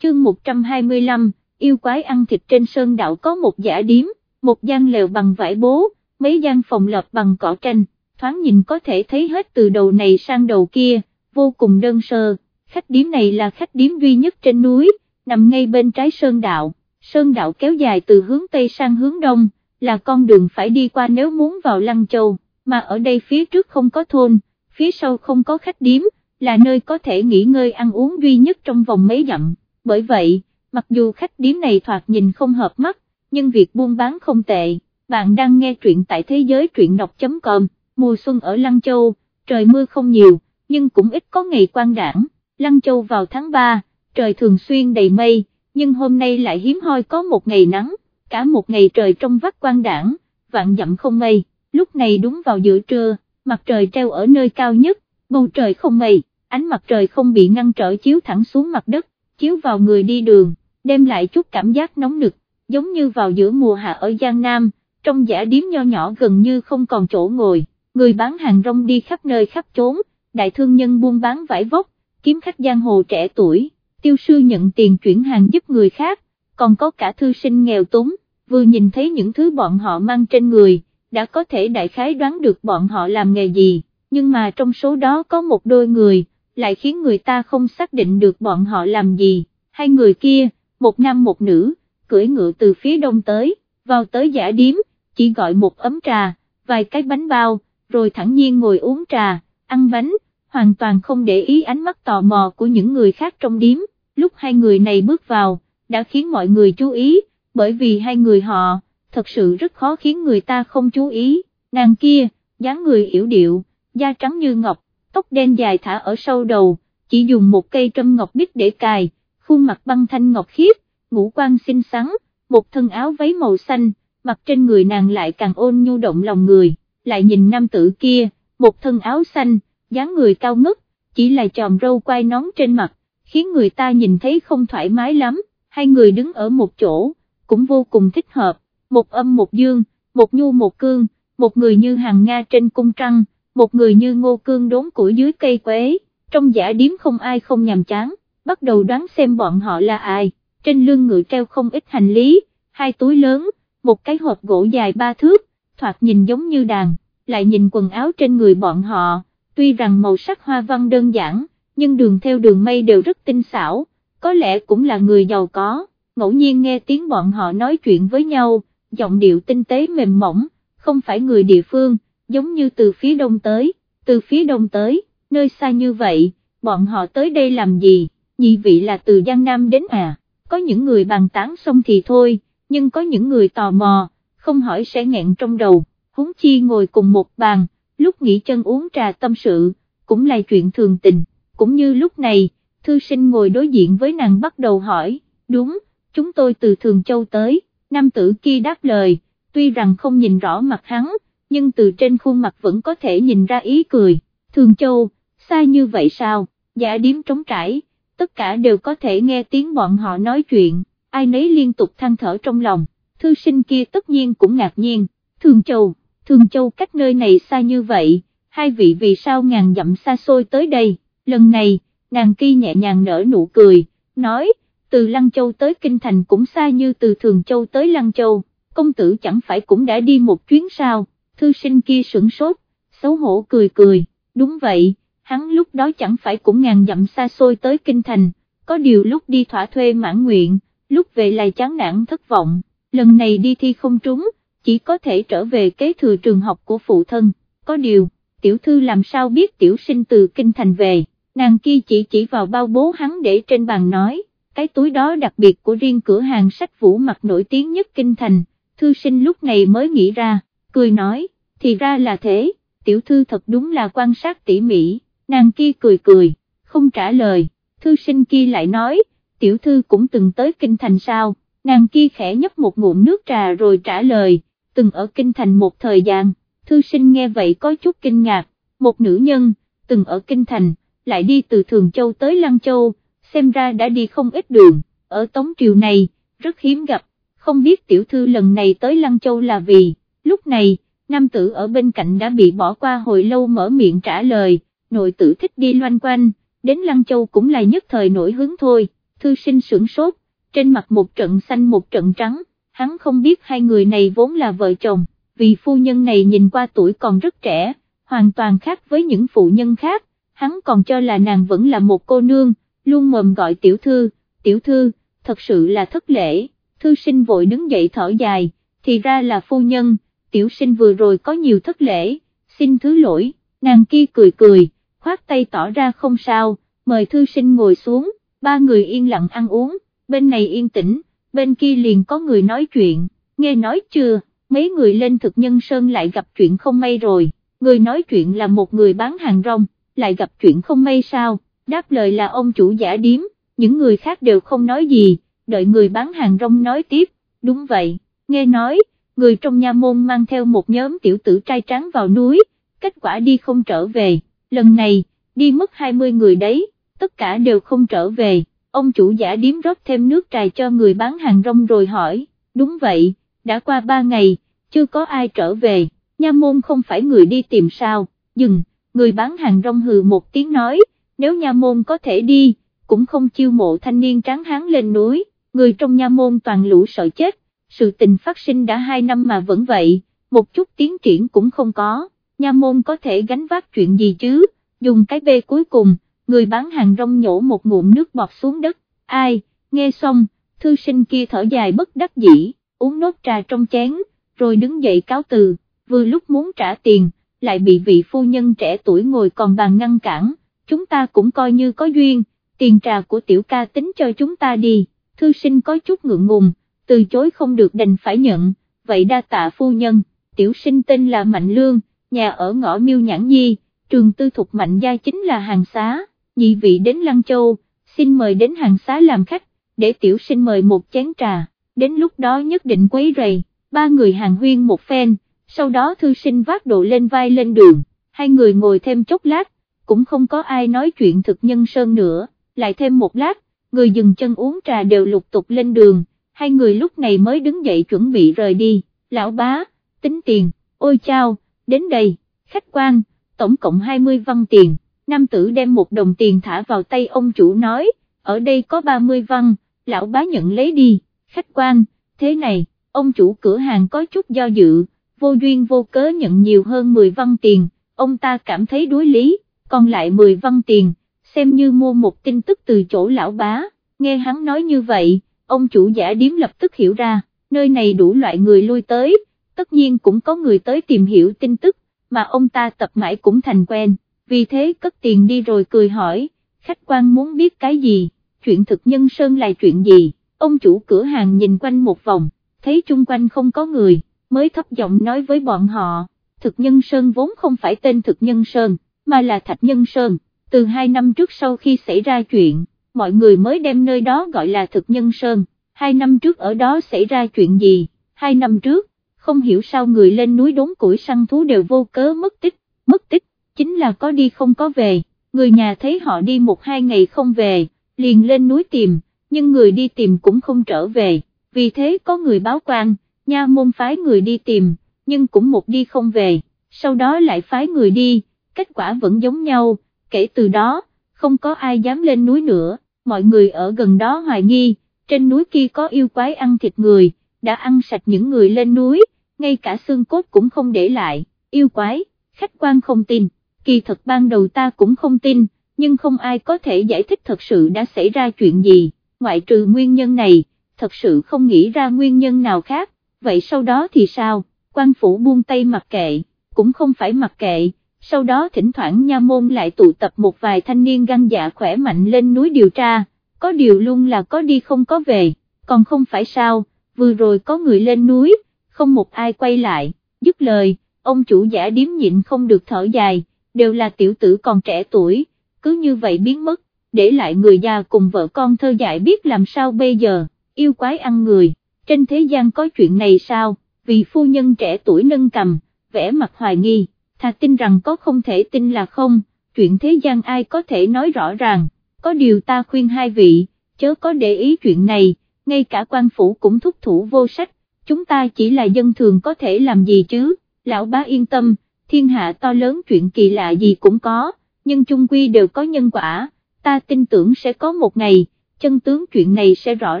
Chương 125, yêu quái ăn thịt trên sơn đạo có một giả điếm, một gian lều bằng vải bố, mấy gian phòng lợp bằng cỏ tranh, thoáng nhìn có thể thấy hết từ đầu này sang đầu kia, vô cùng đơn sơ, khách điếm này là khách điếm duy nhất trên núi, nằm ngay bên trái sơn đạo, sơn đạo kéo dài từ hướng Tây sang hướng Đông, là con đường phải đi qua nếu muốn vào Lăng Châu, mà ở đây phía trước không có thôn, phía sau không có khách điếm, là nơi có thể nghỉ ngơi ăn uống duy nhất trong vòng mấy dặm, bởi vậy, mặc dù khách điếm này thoạt nhìn không hợp mắt, nhưng việc buôn bán không tệ, bạn đang nghe truyện tại thế giới truyện đọc.com, mùa xuân ở Lăng Châu, trời mưa không nhiều, nhưng cũng ít có ngày quang đảng, Lăng Châu vào tháng 3, trời thường xuyên đầy mây, nhưng hôm nay lại hiếm hoi có một ngày nắng, cả một ngày trời trong vắt quang đảng, vạn dặm không mây, lúc này đúng vào giữa trưa, mặt trời treo ở nơi cao nhất, bầu trời không mây, ánh mặt trời không bị ngăn trở chiếu thẳng xuống mặt đất, chiếu vào người đi đường, đem lại chút cảm giác nóng nực, giống như vào giữa mùa hạ ở Giang Nam, trong giả điếm nho nhỏ gần như không còn chỗ ngồi, người bán hàng rong đi khắp nơi khắp chốn, đại thương nhân buôn bán vải vóc, kiếm khách giang hồ trẻ tuổi, tiêu sư nhận tiền chuyển hàng giúp người khác, còn có cả thư sinh nghèo túng, vừa nhìn thấy những thứ bọn họ mang trên người, đã có thể đại khái đoán được bọn họ làm nghề gì, nhưng mà trong số đó có một đôi người, lại khiến người ta không xác định được bọn họ làm gì, hai người kia, một nam một nữ, cưỡi ngựa từ phía đông tới, vào tới giả điếm, chỉ gọi một ấm trà, vài cái bánh bao, rồi thẳng nhiên ngồi uống trà, ăn bánh, hoàn toàn không để ý ánh mắt tò mò của những người khác trong điếm, lúc hai người này bước vào, đã khiến mọi người chú ý, bởi vì hai người họ, thật sự rất khó khiến người ta không chú ý, nàng kia, dáng người yểu điệu, da trắng như ngọc, tóc đen dài thả ở sau đầu, chỉ dùng một cây trâm ngọc bích để cài, khuôn mặt băng thanh ngọc khiết, ngũ quan xinh xắn, một thân áo váy màu xanh, mặt trên người nàng lại càng ôn nhu động lòng người, lại nhìn nam tử kia, một thân áo xanh, dáng người cao ngất, chỉ là chòm râu quai nón trên mặt, khiến người ta nhìn thấy không thoải mái lắm, hai người đứng ở một chỗ, cũng vô cùng thích hợp, một âm một dương, một nhu một cương, một người như hàng Nga trên cung trăng, một người như ngô cương đốn củi dưới cây quế, trong giả điếm không ai không nhàm chán, bắt đầu đoán xem bọn họ là ai, trên lưng ngựa treo không ít hành lý, hai túi lớn, một cái hộp gỗ dài ba thước, thoạt nhìn giống như đàn, lại nhìn quần áo trên người bọn họ, tuy rằng màu sắc hoa văn đơn giản, nhưng đường theo đường mây đều rất tinh xảo, có lẽ cũng là người giàu có, ngẫu nhiên nghe tiếng bọn họ nói chuyện với nhau, giọng điệu tinh tế mềm mỏng, không phải người địa phương, giống như từ phía đông tới, từ phía đông tới, nơi xa như vậy, bọn họ tới đây làm gì, nhị vị là từ Giang Nam đến à, có những người bàn tán xong thì thôi, nhưng có những người tò mò, không hỏi sẽ nghẹn trong đầu, huống chi ngồi cùng một bàn, lúc nghỉ chân uống trà tâm sự, cũng là chuyện thường tình, cũng như lúc này, thư sinh ngồi đối diện với nàng bắt đầu hỏi, đúng, chúng tôi từ Thường Châu tới, nam tử kia đáp lời, tuy rằng không nhìn rõ mặt hắn, nhưng từ trên khuôn mặt vẫn có thể nhìn ra ý cười, Thường Châu, xa như vậy sao, giả điếm trống trải, tất cả đều có thể nghe tiếng bọn họ nói chuyện, ai nấy liên tục than thở trong lòng, thư sinh kia tất nhiên cũng ngạc nhiên, Thường Châu, Thường Châu cách nơi này xa như vậy, hai vị vì sao ngàn dặm xa xôi tới đây, lần này, nàng kia nhẹ nhàng nở nụ cười, nói, từ Lăng Châu tới Kinh Thành cũng xa như từ Thường Châu tới Lăng Châu, công tử chẳng phải cũng đã đi một chuyến sao, thư sinh kia sửng sốt, xấu hổ cười cười, đúng vậy, hắn lúc đó chẳng phải cũng ngàn dặm xa xôi tới Kinh Thành, có điều lúc đi thỏa thuê mãn nguyện, lúc về lại chán nản thất vọng, lần này đi thi không trúng, chỉ có thể trở về kế thừa trường học của phụ thân, có điều, tiểu thư làm sao biết tiểu sinh từ Kinh Thành về, nàng kia chỉ chỉ vào bao bố hắn để trên bàn nói, cái túi đó đặc biệt của riêng cửa hàng sách vũ mặt nổi tiếng nhất Kinh Thành, thư sinh lúc này mới nghĩ ra, cười nói, thì ra là thế, tiểu thư thật đúng là quan sát tỉ mỉ, nàng kia cười cười, không trả lời, thư sinh kia lại nói, tiểu thư cũng từng tới Kinh Thành sao, nàng kia khẽ nhấp một ngụm nước trà rồi trả lời, từng ở Kinh Thành một thời gian, thư sinh nghe vậy có chút kinh ngạc, một nữ nhân, từng ở Kinh Thành, lại đi từ Thường Châu tới Lăng Châu, xem ra đã đi không ít đường, ở Tống Triều này, rất hiếm gặp, không biết tiểu thư lần này tới Lăng Châu là vì, lúc này, nam tử ở bên cạnh đã bị bỏ qua hồi lâu mở miệng trả lời, nội tử thích đi loanh quanh, đến Lăng Châu cũng là nhất thời nổi hứng thôi, thư sinh sửng sốt, trên mặt một trận xanh một trận trắng, hắn không biết hai người này vốn là vợ chồng, vì phu nhân này nhìn qua tuổi còn rất trẻ, hoàn toàn khác với những phụ nhân khác, hắn còn cho là nàng vẫn là một cô nương, luôn mồm gọi tiểu thư, tiểu thư, thật sự là thất lễ, thư sinh vội đứng dậy thở dài, thì ra là phu nhân, tiểu sinh vừa rồi có nhiều thất lễ, xin thứ lỗi, nàng kia cười cười, khoát tay tỏ ra không sao, mời thư sinh ngồi xuống, ba người yên lặng ăn uống, bên này yên tĩnh, bên kia liền có người nói chuyện, nghe nói chưa, mấy người lên thực nhân sơn lại gặp chuyện không may rồi, người nói chuyện là một người bán hàng rong, lại gặp chuyện không may sao, đáp lời là ông chủ giả điếm, những người khác đều không nói gì, đợi người bán hàng rong nói tiếp, đúng vậy, nghe nói, người trong nha môn mang theo một nhóm tiểu tử trai tráng vào núi, kết quả đi không trở về, lần này, đi mất 20 người đấy, tất cả đều không trở về, ông chủ giả điếm rót thêm nước trà cho người bán hàng rong rồi hỏi, đúng vậy, đã qua ba ngày, chưa có ai trở về, nha môn không phải người đi tìm sao, dừng, người bán hàng rong hừ một tiếng nói, nếu nha môn có thể đi, cũng không chiêu mộ thanh niên tráng hán lên núi, người trong nha môn toàn lũ sợ chết, sự tình phát sinh đã hai năm mà vẫn vậy, một chút tiến triển cũng không có, nha môn có thể gánh vác chuyện gì chứ, dùng cái bê cuối cùng, người bán hàng rong nhổ một ngụm nước bọt xuống đất, ai, nghe xong, thư sinh kia thở dài bất đắc dĩ, uống nốt trà trong chén, rồi đứng dậy cáo từ, vừa lúc muốn trả tiền, lại bị vị phu nhân trẻ tuổi ngồi còn bàn ngăn cản, chúng ta cũng coi như có duyên, tiền trà của tiểu ca tính cho chúng ta đi, thư sinh có chút ngượng ngùng, từ chối không được đành phải nhận, vậy đa tạ phu nhân, tiểu sinh tên là Mạnh Lương, nhà ở ngõ Miêu Nhãn Nhi, trường tư thục Mạnh Gia chính là hàng xá, nhị vị đến Lăng Châu, xin mời đến hàng xá làm khách, để tiểu sinh mời một chén trà, đến lúc đó nhất định quấy rầy, ba người hàng huyên một phen, sau đó thư sinh vác đồ lên vai lên đường, hai người ngồi thêm chốc lát, cũng không có ai nói chuyện thực nhân sơn nữa, lại thêm một lát, người dừng chân uống trà đều lục tục lên đường, hai người lúc này mới đứng dậy chuẩn bị rời đi, lão bá, tính tiền, ôi chao, đến đây, khách quan, tổng cộng 20 văn tiền, nam tử đem một đồng tiền thả vào tay ông chủ nói, ở đây có 30 văn, lão bá nhận lấy đi, khách quan, thế này, ông chủ cửa hàng có chút do dự, vô duyên vô cớ nhận nhiều hơn 10 văn tiền, ông ta cảm thấy đối lý, còn lại 10 văn tiền, xem như mua một tin tức từ chỗ lão bá, nghe hắn nói như vậy, ông chủ giả điếm lập tức hiểu ra, nơi này đủ loại người lui tới, tất nhiên cũng có người tới tìm hiểu tin tức, mà ông ta tập mãi cũng thành quen, vì thế cất tiền đi rồi cười hỏi, khách quan muốn biết cái gì, chuyện thực nhân sơn là chuyện gì, ông chủ cửa hàng nhìn quanh một vòng, thấy chung quanh không có người, mới thấp giọng nói với bọn họ, thực nhân sơn vốn không phải tên thực nhân sơn, mà là thạch nhân sơn, từ hai năm trước sau khi xảy ra chuyện, mọi người mới đem nơi đó gọi là thực nhân sơn, hai năm trước ở đó xảy ra chuyện gì, hai năm trước, không hiểu sao người lên núi đốn củi săn thú đều vô cớ mất tích, mất tích, chính là có đi không có về, người nhà thấy họ đi một hai ngày không về, liền lên núi tìm, nhưng người đi tìm cũng không trở về, vì thế có người báo quan, nha môn phái người đi tìm, nhưng cũng một đi không về, sau đó lại phái người đi, kết quả vẫn giống nhau, kể từ đó, không có ai dám lên núi nữa, mọi người ở gần đó hoài nghi, trên núi kia có yêu quái ăn thịt người, đã ăn sạch những người lên núi, ngay cả xương cốt cũng không để lại, yêu quái, khách quan không tin, kỳ thật ban đầu ta cũng không tin, nhưng không ai có thể giải thích thật sự đã xảy ra chuyện gì, ngoại trừ nguyên nhân này, thật sự không nghĩ ra nguyên nhân nào khác, vậy sau đó thì sao, quan phủ buông tay mặc kệ, cũng không phải mặc kệ, sau đó thỉnh thoảng nha môn lại tụ tập một vài thanh niên gan dạ khỏe mạnh lên núi điều tra, có điều luôn là có đi không có về, còn không phải sao, vừa rồi có người lên núi, không một ai quay lại, dứt lời, ông chủ giả điếm nhịn không được thở dài, đều là tiểu tử còn trẻ tuổi, cứ như vậy biến mất, để lại người già cùng vợ con thơ dại biết làm sao bây giờ, yêu quái ăn người, trên thế gian có chuyện này sao, vì phu nhân trẻ tuổi nâng cầm, vẽ mặt hoài nghi, thà tin rằng có không thể tin là không, chuyện thế gian ai có thể nói rõ ràng, có điều ta khuyên hai vị, chớ có để ý chuyện này, ngay cả quan phủ cũng thúc thủ vô sách, chúng ta chỉ là dân thường có thể làm gì chứ, lão bá yên tâm, thiên hạ to lớn chuyện kỳ lạ gì cũng có, nhưng chung quy đều có nhân quả, ta tin tưởng sẽ có một ngày, chân tướng chuyện này sẽ rõ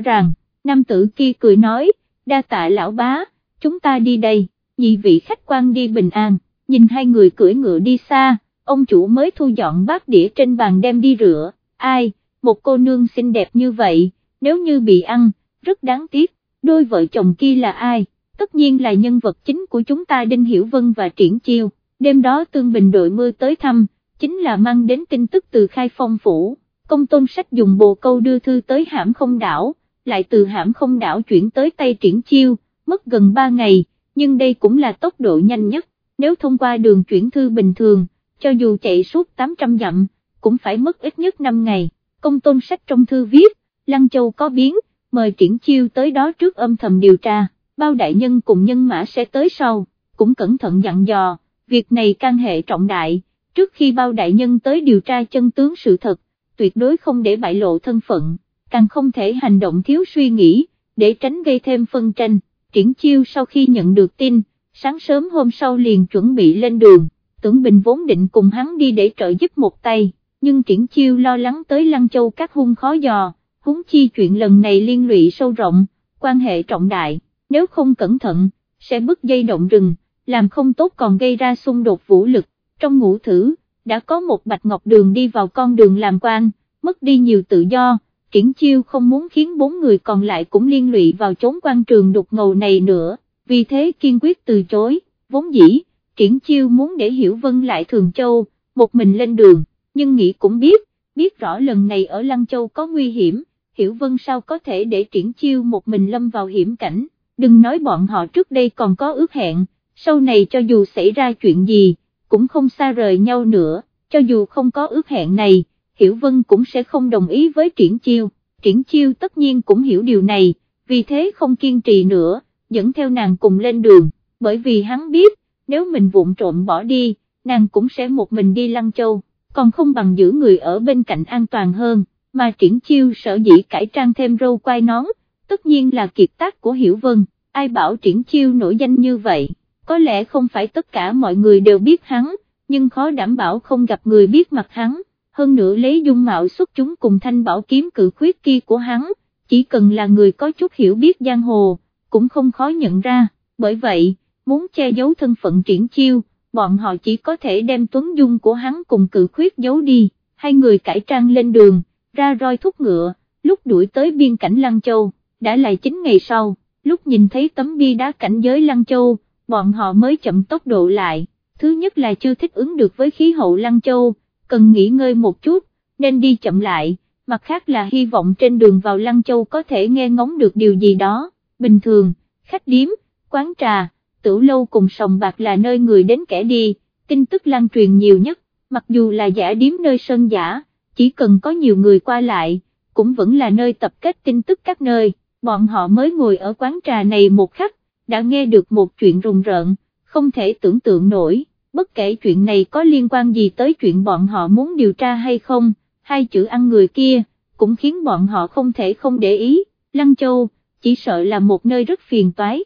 ràng, nam tử kia cười nói, đa tạ lão bá, chúng ta đi đây, nhị vị khách quan đi bình an, nhìn hai người cưỡi ngựa đi xa, ông chủ mới thu dọn bát đĩa trên bàn đem đi rửa, ai, một cô nương xinh đẹp như vậy, nếu như bị ăn, rất đáng tiếc, đôi vợ chồng kia là ai, tất nhiên là nhân vật chính của chúng ta Đinh Hiểu Vân và Triển Chiêu, đêm đó Tương Bình đội mưa tới thăm, chính là mang đến tin tức từ khai phong phủ, công tôn sách dùng bồ câu đưa thư tới hãm không đảo, lại từ hãm không đảo chuyển tới tay Triển Chiêu, mất gần 3 ngày, nhưng đây cũng là tốc độ nhanh nhất, nếu thông qua đường chuyển thư bình thường, cho dù chạy suốt 800 dặm, cũng phải mất ít nhất 5 ngày, công tôn sách trong thư viết, Lăng Châu có biến, mời triển chiêu tới đó trước âm thầm điều tra, bao đại nhân cùng nhân mã sẽ tới sau, cũng cẩn thận dặn dò, việc này can hệ trọng đại, trước khi bao đại nhân tới điều tra chân tướng sự thật, tuyệt đối không để bại lộ thân phận, càng không thể hành động thiếu suy nghĩ, để tránh gây thêm phân tranh, triển chiêu sau khi nhận được tin, sáng sớm hôm sau liền chuẩn bị lên đường, tưởng bình vốn định cùng hắn đi để trợ giúp một tay, nhưng triển chiêu lo lắng tới Lăng Châu các hung khó dò huống chi chuyện lần này liên lụy sâu rộng, quan hệ trọng đại, nếu không cẩn thận, sẽ bứt dây động rừng, làm không tốt còn gây ra xung đột vũ lực, trong ngũ thử, đã có một bạch ngọc đường đi vào con đường làm quan, mất đi nhiều tự do, triển chiêu không muốn khiến bốn người còn lại cũng liên lụy vào chốn quan trường đục ngầu này nữa, vì thế kiên quyết từ chối, vốn dĩ, triển chiêu muốn để Hiểu Vân lại Thường Châu, một mình lên đường, nhưng nghĩ cũng biết, biết rõ lần này ở Lăng Châu có nguy hiểm, Hiểu Vân sao có thể để triển chiêu một mình lâm vào hiểm cảnh, đừng nói bọn họ trước đây còn có ước hẹn, sau này cho dù xảy ra chuyện gì, cũng không xa rời nhau nữa, cho dù không có ước hẹn này, Hiểu Vân cũng sẽ không đồng ý với triển chiêu, triển chiêu tất nhiên cũng hiểu điều này, vì thế không kiên trì nữa, dẫn theo nàng cùng lên đường, bởi vì hắn biết, nếu mình vụng trộm bỏ đi, nàng cũng sẽ một mình đi Lăng Châu, còn không bằng giữ người ở bên cạnh an toàn hơn mà triển chiêu sở dĩ cải trang thêm râu quai nón, tất nhiên là kiệt tác của Hiểu Vân, ai bảo triển chiêu nổi danh như vậy, có lẽ không phải tất cả mọi người đều biết hắn, nhưng khó đảm bảo không gặp người biết mặt hắn, hơn nữa lấy dung mạo xuất chúng cùng thanh bảo kiếm cự khuyết kia của hắn, chỉ cần là người có chút hiểu biết giang hồ, cũng không khó nhận ra, bởi vậy, muốn che giấu thân phận triển chiêu, bọn họ chỉ có thể đem tuấn dung của hắn cùng cự khuyết giấu đi, hai người cải trang lên đường ra roi thúc ngựa, lúc đuổi tới biên cảnh Lăng Châu, đã lại 9 ngày sau, lúc nhìn thấy tấm bia đá cảnh giới Lăng Châu, bọn họ mới chậm tốc độ lại, thứ nhất là chưa thích ứng được với khí hậu Lăng Châu, cần nghỉ ngơi một chút, nên đi chậm lại, mặt khác là hy vọng trên đường vào Lăng Châu có thể nghe ngóng được điều gì đó, bình thường, khách điếm, quán trà, tửu lâu cùng sòng bạc là nơi người đến kẻ đi, tin tức lan truyền nhiều nhất, mặc dù là giả điếm nơi sơn giả, chỉ cần có nhiều người qua lại, cũng vẫn là nơi tập kết tin tức các nơi, bọn họ mới ngồi ở quán trà này một khắc, đã nghe được một chuyện rùng rợn, không thể tưởng tượng nổi, bất kể chuyện này có liên quan gì tới chuyện bọn họ muốn điều tra hay không, hai chữ ăn người kia, cũng khiến bọn họ không thể không để ý, Lăng Châu, chỉ sợ là một nơi rất phiền toái,